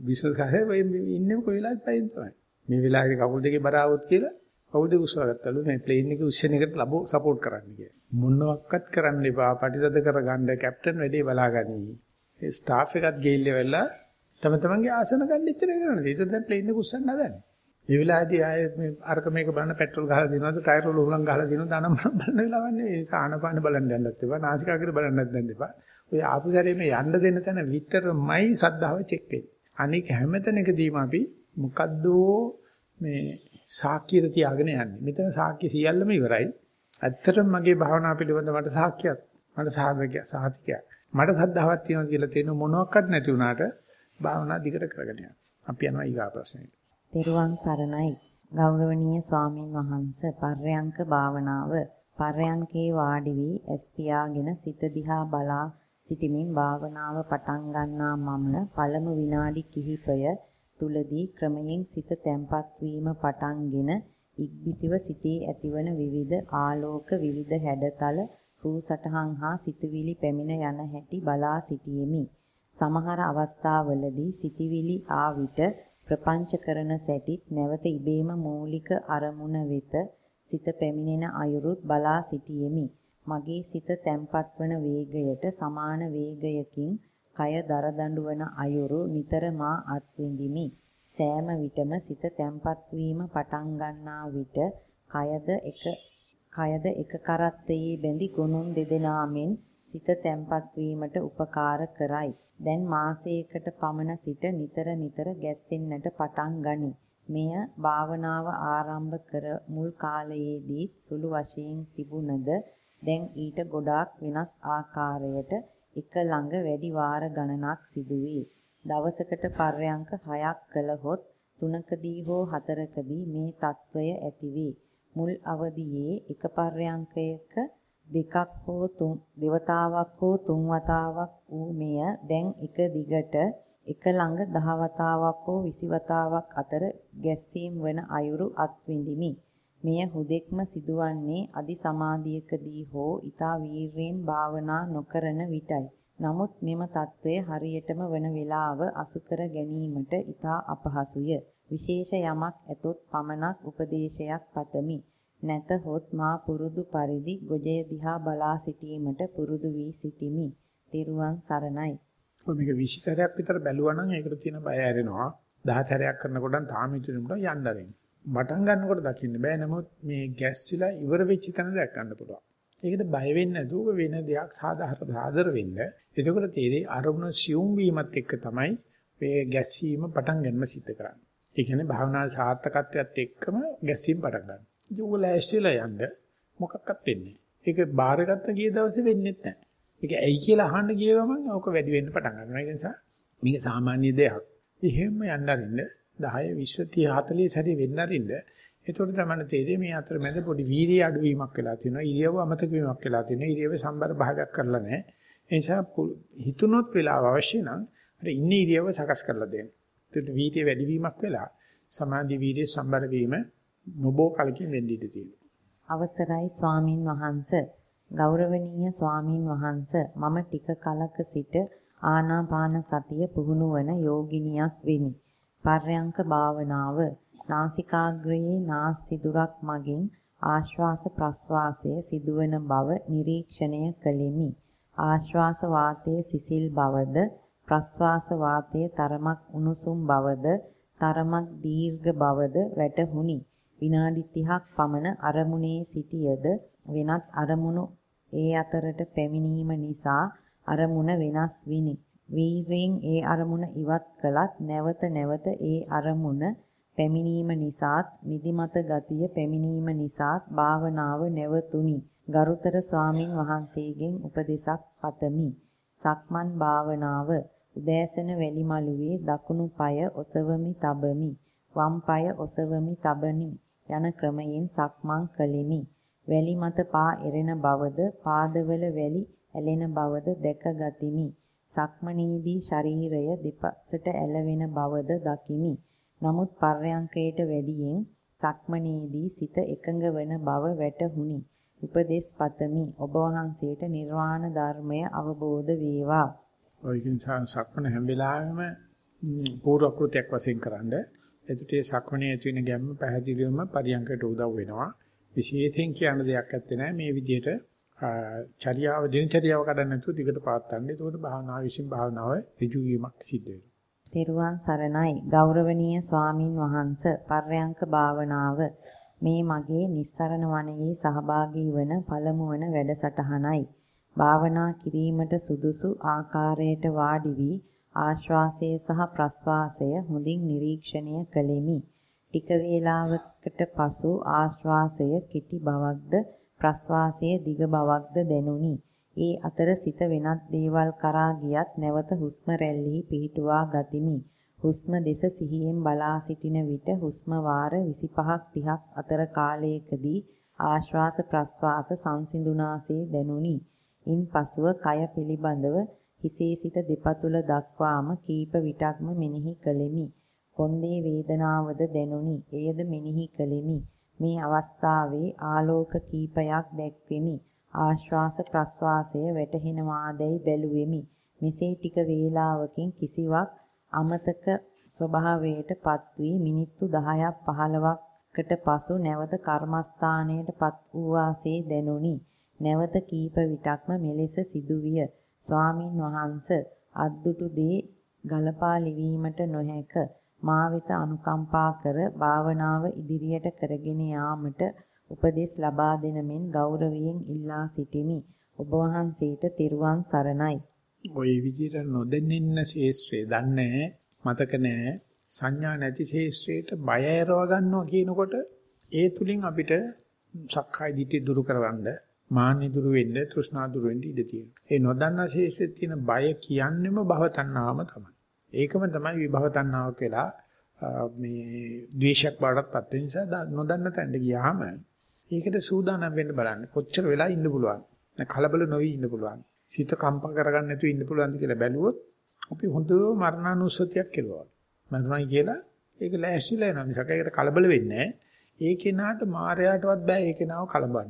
බිස්නස් කාර්යය ඉන්නේ කොයි වෙලාවෙත් පයින් තමයි මේ වෙලාවේ කකුල් දෙකේ බර આવොත් කියලා කකුල් දෙක උස්සගත්තලු මේ ප්ලේන් එක උස්සන එකට ලබෝ සපෝට් කරන්න කියලා මොනවත් කරන්න එපා පටිසද කරගන්න කැප්ටන් වැඩේ බලාගනි ඒ ස්ටාෆ් එකත් ගෙයිල්ල වෙලා තම තමන්ගේ ආසන ගන්න ඉච්චර කරන්නේ ඒක දැන් ප්ලේන් එක උස්සන්න හදන්නේ ඒ වෙලාවේදී ආයේ මේ අරක මේක බලන්න පෙට්‍රල් ගහලා දිනවද ටයර් වල උලන් ගහලා දිනවද අනම්ම බලන්න වෙලාවක් නෙවෙයි. ඒ නිසා ආනපාන බලන්න යන්නත් එපා. නාසිකාග්‍රේ බලන්නත් දෙන්න එපා. ඔය ආපු සැරේ මේ යන්න දෙන තැන විතරමයි සද්ධාව චෙක් වෙන්නේ. අනික හැමතැනකදීම අපි මොකද්ද මේ සාක්කියට තියාගෙන යන්නේ. මෙතන සාක්කිය සියල්ලම ඉවරයි. ඇත්තටම මගේ භාවනා පිළිබඳ මට සාක්කියක් මට සාධකයක් සාහිතිකයක්. මට සද්ධාවක් තියෙනවා කියලා තේන මොනවත් නැති වුණාට භාවනා දිගට කරගෙන යන්න. අපි යනවා ඊගා ප්‍රශ්නෙට. තෙරුවන් සරණයි ගෞරවනීය ස්වාමින් වහන්ස පර්යංක භාවනාව පර්යංකේ වාඩි වී ඇස් පියාගෙන සිත දිහා බලා සිටමින් භාවනාව පටන් ගන්නා මම පළමු විනාඩි කිහිපය තුලදී ක්‍රමයෙන් සිත තැම්පත් වීම පටන්ගෙන ඉක්බිතිව සිටී ඇතිවන විවිධ ආලෝක විවිධ හැඩතල රූ සටහන් හා සිතුවිලි පැමිණ යන හැටි බලා සිටියෙමි. සමහර අවස්ථාවලදී සිතුවිලි ආ විට ප්‍රපංච කරන සැටිත් නැවත ඉබේම මූලික අරමුණ වෙත සිත පැමිණෙන අයුරුත් බලා සිටියෙමි. මගේ සිත තැම්පත් වන වේගයට සමාන වේගයකින් කය දරදඬු වන අයුරු නිතර මා අත්විඳිමි. සෑම විටම සිත තැම්පත් වීම පටන් ගන්නා විට කයද එක කයද එක කරත්තයේ බැඳි ගොනුන් දෙදෙනා මෙන් සිත තැම්පත් වීමට උපකාර කරයි. දැන් මාසයකට පමණ සිට නිතර නිතර ගැස්සෙන්නට පටන් ගනි. මෙය භාවනාව ආරම්භ කර මුල් කාලයේදී සුළු වශයෙන් තිබුණද දැන් ඊට ගොඩාක් වෙනස් ආකාරයට එක ළඟ වැඩි වාර ගණනක් සිදුවේ. දවසකට පර්යංක 6ක් කළහොත් තුනකදී හෝ හතරකදී මේ తত্ত্বය ඇතිවේ. මුල් අවදියේ එක පර්යංකයක දෙකක් හෝ තුන් දෙවතාවක් හෝ තුන් වතාවක් වූ මෙය දැන් එක දිගට එක ළඟ දහ වතාවක් හෝ 20 වතාවක් අතර ගැස්සීම් වන අයුරු අත්විඳිමි. මෙය හුදෙක්ම සිදුවන්නේ අදි සමාධියකදී හෝ ඊතා වීරයෙන් භාවනා නොකරන විටයි. නමුත් මෙම తත්වය හරියටම වන වේලාව අසු කර ගැනීමට ඊතා අපහසුය. විශේෂ යමක් ඇතොත් පමණක් උපදේශයක් පතමි. නැතහොත් මා පුරුදු පරිදි ගොජේ දිහා බලා සිටීමට පුරුදු වී සිටිමි. තෙරුවන් සරණයි. ඔය මේක 20 සැරයක් විතර බැලුවා නම් ඒකට තියෙන බය ඇරෙනවා. 10 සැරයක් කරනකොට තාම ඉතිරිමුට යන්න ආරෙන්න. මටන් ගන්නකොට දකින්න බෑ. නමුත් මේ ගැස්සිලා ඉවර වෙච්ච තැන දැක් ගන්න පුළුවන්. ඒකට බය වෙන්නේ නැතුව වෙන දෙයක් සාධාරණ සාදර වෙන්න. එතකොට තේරෙයි අරමුණ සියුම් වීමත් එක්ක තමයි මේ ගැස්සීම පටන් ගන්න සිද්ධ කරන්නේ. ඒ කියන්නේ භාවනා සාර්ථකත්වයට එක්කම ගැස්සීම පටන් ගන්නවා. ඉතින් ඔයගොල්ලෝ ඇස්සිලා යන්න මොකක්වත් වෙන්නේ ඒක බාරගත්ත ගිය දවසේ වෙන්නේ නැහැ. ඒක ඇයි කියලා අහන්න ගිය ගමන් ඕක වැඩි වෙන්න පටන් ගන්නවා. ඒ නිසා මේක සාමාන්‍ය දෙයක්. එහෙම යන්න අරින්න 10 20 30 40 සැරේ වෙන්න අරින්න. එතකොට තමයි තේරෙන්නේ මේ අතරමැද පොඩි වීර්ය අඩුවීමක් වෙලා තියෙනවා. ඉරියව්ව අමතක වීමක් වෙලා තියෙනවා. ඉරියව්වේ සම්බර භාගයක් කරලා නැහැ. ඒ නිසා හිතුනොත් වෙලාව අවශ්‍ය නම් අර ඉන්නේ ඉරියව්ව සකස් කරලා දෙන්න. ඒකට වීර්ය වැඩි වීමක් වෙලා සමාධි වීර්ය සම්බර වීම නොබෝ කලකින් වෙන්න ඉඩ තියෙනවා. අවසරයි ස්වාමින් වහන්ස ගෞරවනීය ස්වාමින් වහන්ස මම ටික කලක සිට ආනාපාන සතිය පුහුණු වන යෝගිනියක් වෙමි. පර්යංක භාවනාව නාසිකාග්‍රයේ නාස් සිදුරක් මගින් ආශ්වාස ප්‍රශ්වාසය සිදුවන බව නිරීක්ෂණය කළෙමි. ආශ්වාස වාතයේ සිසිල් බවද ප්‍රශ්වාස වාතයේ තරමක් උණුසුම් බවද තරමක් දීර්ඝ බවද වැටහුණි. විනාඩි 30ක් පමණ අරමුණේ සිටියද වෙනත් අරමුණු ඒ අතරට පැමිණීම නිසා අරමුණ වෙනස් විනි. වීරයෙන් ඒ අරමුණ ඉවත් කළත් නැවත නැවත ඒ අරමුණ පැමිණීම නිසාත් නිදිමත ගතිය පැමිණීම නිසාත් භාවනාව නැවතුණි. ගරුතර ස්වාමින් වහන්සේගෙන් උපදෙසක් පතමි. සක්මන් භාවනාව උදෑසන වැලිමලුවේ දකුණු පාය ඔසවමි තබමි. වම් පාය ඔසවමි තබමි. යන ක්‍රමයෙන් සක්මන් කළෙමි. වැලි මත පා එරෙන බවද පාදවල වැලි ඇලෙන බවද දැක ගතිමි. සක්මනේදී ශරීරය දෙපසට ඇලවෙන බවද දකිමි. නමුත් පර්යංකයට වැඩියෙන් සක්මනේදී සිත එකඟ වන බව වැටහුණි. උපදේශ පතමි. ඔබ වහන්සේට නිර්වාණ ධර්මය අවබෝධ වේවා. ඔය නිසා සක්මන හැම වෙලාවෙම පූර්ව කෘත්‍යයක් වශයෙන් කරන්නේ එතකොට ඒ සක්මණේ ඇති වෙන ගැම්ම පැහැදිලිවම පරියන්කට උදව් වෙනවා. විශේෂයෙන් කියන දෙයක් ඇත්තේ නැහැ මේ විදිහට චර්යාව දිනචර්යාව කඩන්න නැතුව දිගට පාත්තන්න. එතකොට භාවනාව විසින් භාවනාව ඍජු වීමක් සිද්ධ වෙනවා. තෙරුවන් සරණයි ගෞරවනීය ස්වාමින් වහන්ස පර්යංක භාවනාව මේ මගේ නිස්සරණ වනයේ සහභාගී වන පළමු වන වැඩසටහනයි. භාවනා කිරීමට සුදුසු ආකාරයට වාඩි වී ආශ්වාසය සහ ප්‍රශ්වාසය හොඳින් නිරීක්ෂණය කළෙමි. ටික වේලාවකට පසු ආශ්වාසය කිටි බවක්ද ප්‍රශ්වාසය දිග බවක්ද දැනුනි. ඒ අතර සිත වෙනත් දේවල් කරා ගියත් නැවත හුස්ම රැල්ලෙහි පිහිටුවා ගතිමි. හුස්ම දෙස සිහියෙන් බලා සිටින විට හුස්ම වාර 25ක් 30ක් අතර කාලයකදී ආශ්වාස ප්‍රශ්වාස සංසිඳුනාසේ දැනුනි. ඉන්පසුව කය පිළිබඳව හිසේ සිට දෙපතුල දක්වාම කීප විටක්ම මෙනෙහි කළෙමි. කොන්දේ වේදනාවද දැනුනි. එයද මෙනෙහි කළෙමි. මේ අවස්ථාවේ ආලෝක කීපයක් දැක්වෙමි. ආශ්වාස ප්‍රශ්වාසය වැටහෙනවාදැයි බැලුවෙමි. මෙසේ ටික වේලාවකින් කිසිවක් අමතක ස්වභාවයට පත්වී මිනිත්තු 10ක් 15කට පසු නැවත කර්මස්ථානයටපත් වූ වාසේ දැනුනි. නැවත කීප විටක්ම මෙලෙස සිදුවිය. ස්වාමින් වහන්ස අද්දුටු දේ ගලපා ලිවීමට නොහැක. මා වෙත අනුකම්පා කර භාවනාව ඉදිරියට කරගෙන යාමට උපදෙස් ලබා දෙන මෙන් ගෞරවයෙන් ඉල්ලා සිටිමි. ඔබ වහන්සේට තෙරුවන් සරණයි. ওই විදිහට නොදෙන්නින්න ශේෂ්ත්‍රය දන්නේ මතක නැහැ. සංඥා නැති ශේෂ්ත්‍රයට බය ඇරව ගන්නවා කියනකොට ඒ තුලින් අපිට සක්කාය දිට්ඨිය දුරු කරවන්න මාන්නි දුරු වෙන්න තෘෂ්ණා දුරු වෙන්න ඉඩ තියෙනවා. ඒ නොදන්නා ශේෂ්ත්‍රයේ තියෙන බය කියන්නෙම භව තණ්හාවම තමයි. ඒකම තමයි විභව තණ්හාවක් වෙලා මේ ද්වේෂයක් බාටපත් වෙන නිසා නොදන්න තැනට ගියාම ඒකට සූදානම් වෙන්න බලන්න. කොච්චර වෙලා ඉන්න පුළුවන්. කලබල නොවි ඉන්න පුළුවන්. සිත කම්පා කරගන්න නැතුව ඉන්න පුළුවන්ද කියලා බැලුවොත් අපි හොඳ මරණානුස්සතියක් කෙරුවා. මරණයි කියලා ඒක ලෑස්තිලා යනවා. මිසක ඒකට කලබල වෙන්නේ නැහැ. ඒ කෙනාට මායයටවත් බෑ ඒ කෙනාව කලබන්න.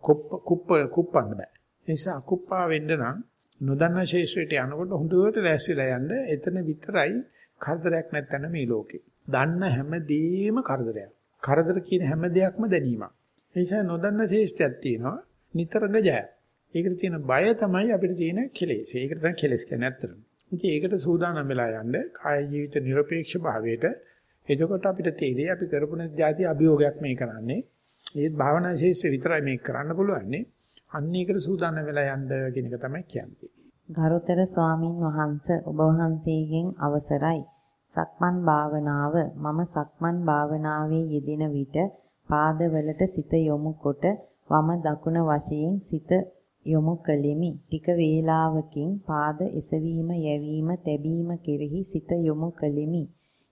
කුප්ප කුප්ප කුප්පන්න බෑ. ඒ නිසා අකුප්පා වෙන්න නම් නොදන්න ශේෂ්ත්‍රයට යනකොට හොඳට ලෑස්තිලා යන්න. එතන විතරයි කරදරයක් නැත්තන මේ ලෝකේ. දන්න හැමදේම කරදරයක්. කරදර කියන හැම දෙයක්ම දැනීමක්. ඒ නිසා නොදන්න ශේෂ්ත්‍රයක් තියෙනවා. නිතරම ජය. ඒකට තියෙන බය තමයි අපිට තියෙන කෙලෙස්. ඒකට තමයි කෙලෙස් කියන්නේ ඇත්තටම. ඉතින් ඒකට සූදානම් වෙලා යන්න කාය ජීවිත নিরপেক্ষ භාවයට එතකොට අපිට තේරෙයි අපි කරපු නැති જાති අභියෝගයක් මේ කරන්නේ. ඒත් භාවනා ශේෂ්ත්‍රය විතරයි මේක කරන්න පුළුවන්නේ. අන්න ඒකට සූදානම් වෙලා යන්න කියන එක තමයි කියන්නේ. ගරුතර ස්වාමින් වහන්ස ඔබ වහන්සේගෙන් අවසරයි. සක්මන් භාවනාව මම සක්මන් භාවනාවේ යෙදෙන විට පාදවලට සිත යොමු කොට වම දකුණ වශයෙන් සිත යොමු කළෙමි. ටික වේලාවකින් පාද එසවීම යැවීම තැබීම කෙරෙහි සිත යොමු කළෙමි.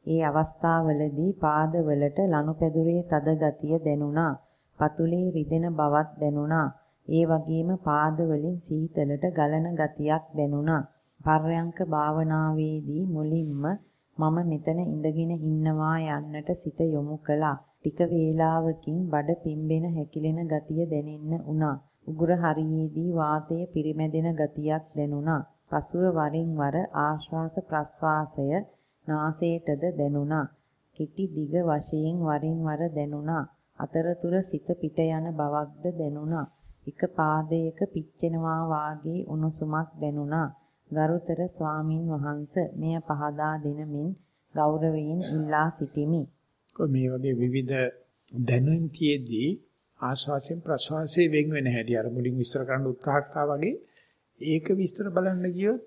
ඒ අවස්ථාවලදී පාදවලට ලනුපැදුරේ තද ගතිය දැනුණා. පතුලේ රිදෙන බවක් දැනුණා. ඒ වගේම පාදවලින් සීතලට ගලන ගතියක් දැනුණා. පර්යංක භාවනාවේදී මුලින්ම මම මෙතන ඉඳගෙන ඉන්නවා යන්නට සිත යොමු කළා. ටික වේලාවකින් බඩ පිම්බෙන හැකිලෙන ගතිය දැනෙන්න වුණා. උගුර හරියේදී වාතය පිරිමැදෙන ගතියක් දැනුණා. පසුව වරින් වර ආශ්වාස ප්‍රශ්වාසය නාසයටද දැනුණා. කිටි දිග වශයෙන් වරින් වර දැනුණා. අතරතුර සිත පිට යන බවක්ද දැනුණා. එක පාදයක පිච්චෙනවා වාගේ උණුසුමක් දැනුණා. ගරුතර ස්වාමින් වහන්සේ මෙය පහදා දෙනමින් ගෞරවයෙන් ඉල්ලා සිටිමි. මේ වගේ විවිධ දැනුම් තියේදී ආස්වාසයෙන් ප්‍රසවාසයෙන් වෙන් වෙන හැටි අර මුලින් විස්තර කරන්න උත්සාහ කළා වගේ ඒක විස්තර බලන්න ගියොත්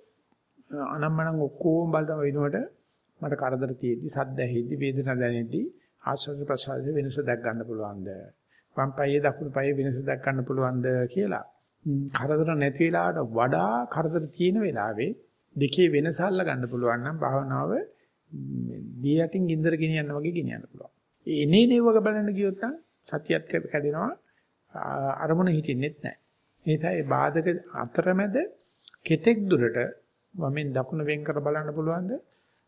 අනම්මනම් ඔක්කොම බලන වෙනුවට මට කරදර තියෙද්දි සද්ද ඇහිද්දි වේදනාවක් දැනෙද්දි ආස්වාද ප්‍රසවාසයේ වෙනස දැක් ගන්න පුළුවන්ද වම් පායේ දකුණු පායේ වෙනස දැක් ගන්න පුළුවන්ද කියලා කරදර නැති වෙලාවට වඩා කරදර තියෙන වෙලාවේ දෙකේ වෙනස අල්ල ගන්න පුළුවන් නම් භාවනාව දී යටින් ගින්දර ගෙනියන්න වගේ ගෙනියන්න පුළුවන්. ඒ එනේ නේවක බලන්න ගියොත් නම් සතියත් කැඩෙනවා අරමුණ හිටින්නෙත් නැහැ. ඒ නිසා මේ බාධක අතරමැද කෙතෙක් දුරට වමෙන් දකුණ වෙන් කර බලන්න පුළුවන්ද?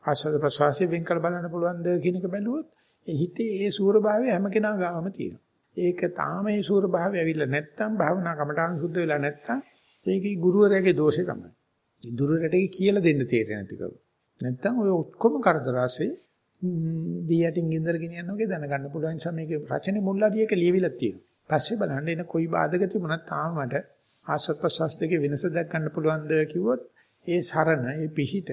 ආස්වාද ප්‍රසවාසය වෙන් කර බලන්න පුළුවන්ද කියන එක බැලුවොත් ඒ හිතේ ඒ සූරභාවය හැම කෙනා ගාවම තියෙනවා. ඒක තාම ඒ සූරභාවය ඇවිල්ලා නැත්තම් භාවනා කමඨාන් සුද්ධ වෙලා නැත්තම් ඒකේ ගුරුවරයාගේ දෝෂේ තමයි. ගුරුවරට කියලා දෙන්න තේරෙන්නේ නැතිකම. නැත්තම් ඔය ඔක්කොම කරදරාසේ දී යටින් ගින්දර ගෙනියන්න වගේ දැනගන්න පුළුවන් නිසා මේකේ රචනේ මුල්ලාදී එක ලියවිලා තියෙනවා. පස්සේ බලන්න එන කොයි බාධක තිබුණත් තාම මට ආසත් ප්‍රසස් දෙකේ වෙනස දැක් ගන්න පුළුවන්ද කිව්වොත් ඒ සරණ ඒ පිහිට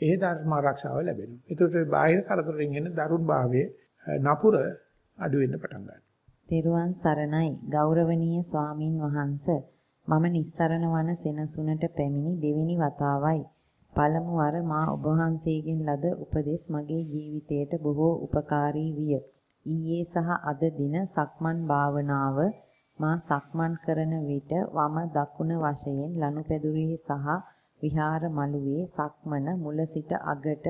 ඒ ධර්ම ආරක්ෂාව ලැබෙනවා. ඒකට බාහිර කරදරෙන් එන දරුණු භාවයේ නපුර අඩු වෙන්න පටන් ගන්නවා. තෙරුවන් සරණයි ගෞරවනීය ස්වාමින් වහන්ස මම නිස්සරණ වන සෙනසුනට පැමිණි දෙවෙනි වතාවයි. පළමු වර මා ඔබ වහන්සේගෙන් ලද උපදෙස් මගේ ජීවිතයට බොහෝ උපකාරී විය. ඊයේ සහ අද දින සක්මන් භාවනාව මා සක්මන් කරන විට වම දකුණ වශයෙන් ලනුපැදුරේ සහ විහාර මළුවේ සක්මන මුල සිට අගට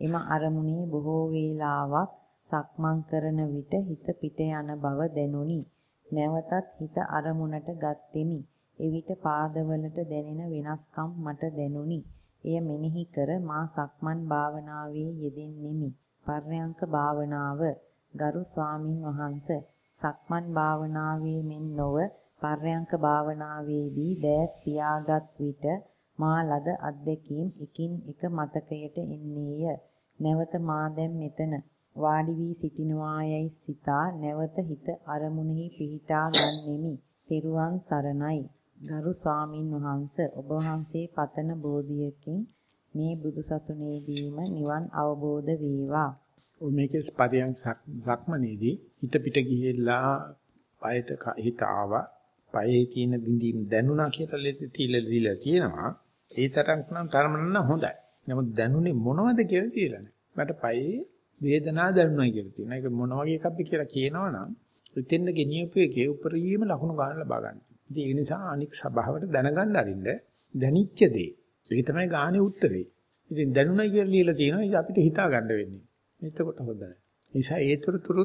එම අරමුණේ බොහෝ වේලාවක් සක්මන් කරන විට හිත පිට යන බව දැනුනි. නැවතත් හිත අරමුණට ගත්ෙමි. එවිට පාදවලට දැනෙන වෙනස්කම් මට දැනුනි. එය මෙනෙහි කර මා සක්මන් භාවනාවේ යෙදෙන්නෙමි. පර්යංක භාවනාව ගරු ස්වාමින් වහන්සේ සක්මන් භාවනාවේ මෙන් නොව පර්යංක භාවනාවේදී දැස් පියාගත් විට මා ලද අත්දැකීම් එකින් එක මතකයට එන්නේය. නැවත මා දැන් මෙතන වාඩි වී සිටිනවායයි සිතා නැවත හිත අරමුණෙහි පිහිටා ගන්නෙමි. තෙරුවන් සරණයි. ගරු ස්වාමින් වහන්සේ ඔබ වහන්සේ පතන බෝධියකින් මේ බුදුසසුනේදීම නිවන් අවබෝධ වේවා. ඔය මේකේ පරියන් සක්මනේදී හිත පිට ගිහිල්ලා පයට හිත ආවා. පයේ තියෙන විඳීම් දැනුණා කියලා ලෙතිලා දීලා තියෙනවා. ඒ තරම් නම් තරමන්න හොඳයි. නමුත් දැනුනේ මොනවද කියලා කියලා නෑ. මට පයේ වේදනාව දැනුණා කියලා තියෙනවා. ඒක මොන වගේ එකක්ද කියලා කියනවනම් හිතෙන්න ගෙනියපු එකේ උපරිම ලකුණු ගන්න ලබා ගන්න. ඉතින් ඒ නිසා අනික් සබාවට දැනගන්න අරින්න දැනිච්ච දේ. ඒක තමයි ගානේ උත්තරේ. ඉතින් දැනුණා කියලා ලියලා තියෙනවා. ඉතින් අපිට හිතා ගන්න වෙන්නේ. එතකොට හොඳයි. නිසා ඒතරතුරු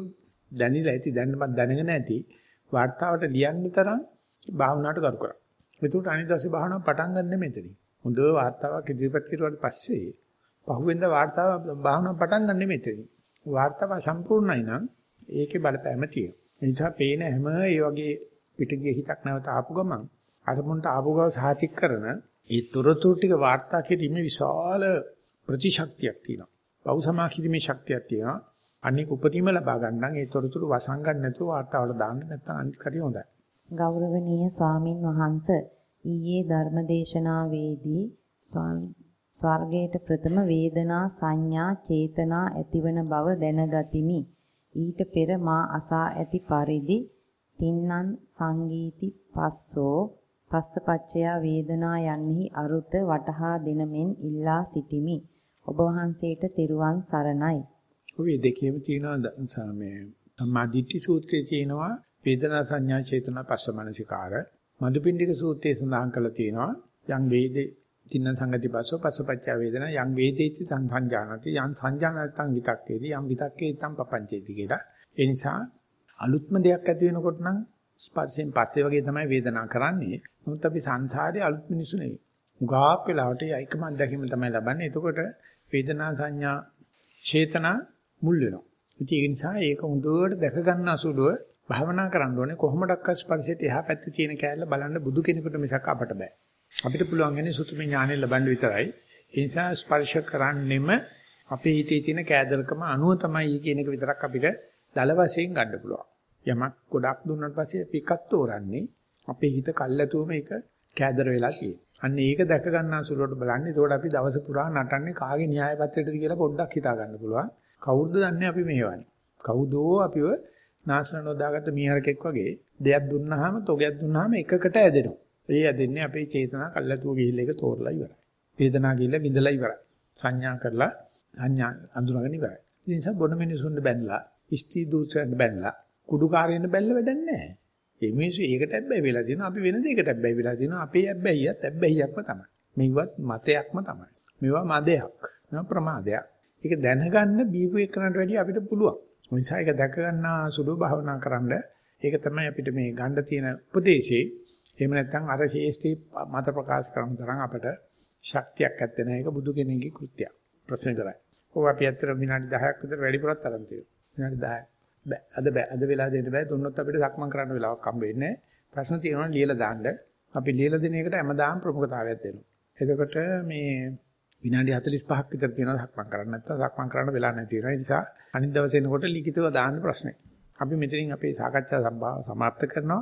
දැනිලා ඇති දැන් මම දැනගෙන ඇති වார்த்தාවට ලියන්න තරම් භාවනාවට කරු කරා. ඒකට අනිත් දවසේ භාවනාව පටන් ගන්න මෙතනින්. හොඳ වார்த்தාවක් ඉදිරිපත් කරුවාට පස්සේ පහුවෙන්ද වාර්තාව බාහන පටන් ගන්න නෙමෙයි. වාර්තාව සම්පූර්ණයි නම් ඒකේ බලපෑම තියෙනවා. ඒ නිසා පේන හැම ඒ වගේ පිටගිය හිතක් නැවත ආපු ගමන් අරමුණට ආපු ගව සාතික් කරන ඒ තොරතුරු ටික වාර්තා කිරීමේ විශාල ප්‍රතිශක්තියක් තියෙනවා. බහු සමා කිරීමේ ශක්තියක් තියෙනවා. අනික උපරිම ලබා ගන්න ඒ තොරතුරු වසංගම් නැතුව වාර්තාවට දාන්න නැත්නම් අනිත් කරිය හොඳයි. ගෞරවනීය ස්වාමින් වහන්සේ ඊයේ ධර්මදේශනාවේදී ස්වාමීන් ස්වර්ගයට ප්‍රථම වේදනා සංඥා චේතනා ඇතිවන බව දැනගතිමි. ඊට පෙර මා අසා ඇති පරිදි තින්නං සංගීති පස්සෝ පස්සපච්චයා වේදනා යන්හි අරුත වටහා දෙනමෙන් ඉල්ලා සිටිමි. ඔබ වහන්සේට තෙරුවන් සරණයි. ඔය දෙකේම තියෙනවා මේ සම්මාදිට්ඨි සූත්‍රයේ තියෙනවා වේදනා සංඥා චේතනා පස්සමනසිකාර මදුපිණ්ඩික සූත්‍රයේ සඳහන් කරලා තියෙනවා යම් වේදේ තින්න සංගති පස්සෝ පස්සපච්චා වේදනා යම් වේදේති සංසංජානති යම් සංජානතං විතක්කේති යම් විතක්කේතං පපංචේති කියලා. ඒ නිසා අලුත්ම දෙයක් ඇති වෙනකොට නම් ස්පර්ශයෙන් පස්සේ වගේ තමයි වේදනාව කරන්නේ. නමුත් අපි සංසාරේ අලුත් මිනිස්සු නෙවෙයි. උගාක් වෙලාවට ඒකම අත්දැකීම තමයි ලබන්නේ. එතකොට වේදනා සංඥා චේතනා මුල් වෙනවා. ඉතින් ඒ නිසා ඒක හොඳට දැක ගන්න අසුලුව භාවනා කරන්න ඕනේ කොහොමඩක්වත් ස්පර්ශයට එහා පැත්තේ තියෙන කෑල්ල බලන්න බුදු කෙනෙකුට මිසක් අපට බෑ. අපිට පුළුවන් ඉන්නේ සුතුමි ඥානෙ ලබන්න විතරයි. ඒ නිසා ස්පර්ශ කරන්නෙම අපේ හිතේ තියෙන කෑදරකම අනුව තමයි කියන එක විතරක් අපිට දල වශයෙන් ගන්න පුළුවන්. යමක් ගොඩක් දුන්නාට පස්සේ අපි එකක් තෝරන්නේ අපේ හිත කල්ැතුවම ඒක කෑදර වෙලා තියෙනවා. අන්න ඒක දැක ගන්න අසුරට බලන්න. ඒකෝට අපි දවස පුරා නටන්නේ කාගේ න්‍යාය පත්‍රයටද කියලා පොඩ්ඩක් හිතා ගන්න පුළුවන්. කවුරුද දන්නේ අපි මෙහෙවන්නේ? කවුදෝ අපිව නාසන නොදාගත්ත මීහරකෙක් වගේ දෙයක් දුන්නාම තොගයක් දුන්නාම එකකට ඇදෙනවා. ඒ ඇදෙන්නේ අපේ චේතනා කල්ලාතුව ගිහිල්ලා ඒක තෝරලා ඉවරයි. වේදනා ගිහිල්ලා විඳලා ඉවරයි. සංඥා කරලා සංඥා අඳුනගෙන ඉවරයි. ඒ නිසා බොන මිනිසුන්ට බැනලා, ස්ත්‍රී දූෂණයට බැනලා, කුඩුකාරයන්ට බැල්ල වැඩක් නැහැ. මේ මිනිස්සු ඒකට හැබැයි වෙලා තියෙනවා. අපි වෙන දෙයකට හැබැයි වෙලා තියෙනවා. අපේ හැබැයියත් හැබැයියක්ම තමයි. මේවත් මතයක්ම තමයි. මේවා මදයක්. මේවා ප්‍රමාදයක්. ඒක දැනගන්න බීපු එකනට වැඩිය අපිට පුළුවන්. ඒ නිසා ඒක දැක ගන්නා සුළු භාවනා කරන්න ඒක තමයි අපිට මේ ගන්න තියෙන උපදේශේ. එහෙම නැත්නම් අර ශේෂ්ඨී මත ප්‍රකාශ කරන තරම් අපිට ශක්තියක් නැත්තේ නෑ. ඒක බුදු කෙනෙකුගේ කෘත්‍යයක්. ප්‍රශ්න කරයි. ඔව් අපි අතර විනාඩි 10ක් විතර වැඩිපුරත් අරන් තියෙනවා. විනාඩි 10ක්. බෑ අද බෑ අද වෙලා දෙන්න බෑ දුන්නොත් අපිට සක්මන් කරන්න වෙලාවක් හම්බ වෙන්නේ ප්‍රශ්න තියෙනවා ලියලා දාන්න අපි ලියලා දෙන එකට හැමදාම ප්‍රමුඛතාවයක් දෙනවා එතකොට මේ විනාඩි 45ක් විතර තියෙනවා සක්මන් කරන්න නැත්නම් සක්මන් කරන්න වෙලා නැති වෙනවා ඒ නිසා අනිත් දවසේ එනකොට ලිඛිතව දාන්න ප්‍රශ්නේ අපි මෙතනින් අපේ සාකච්ඡා සමාප්ත කරනවා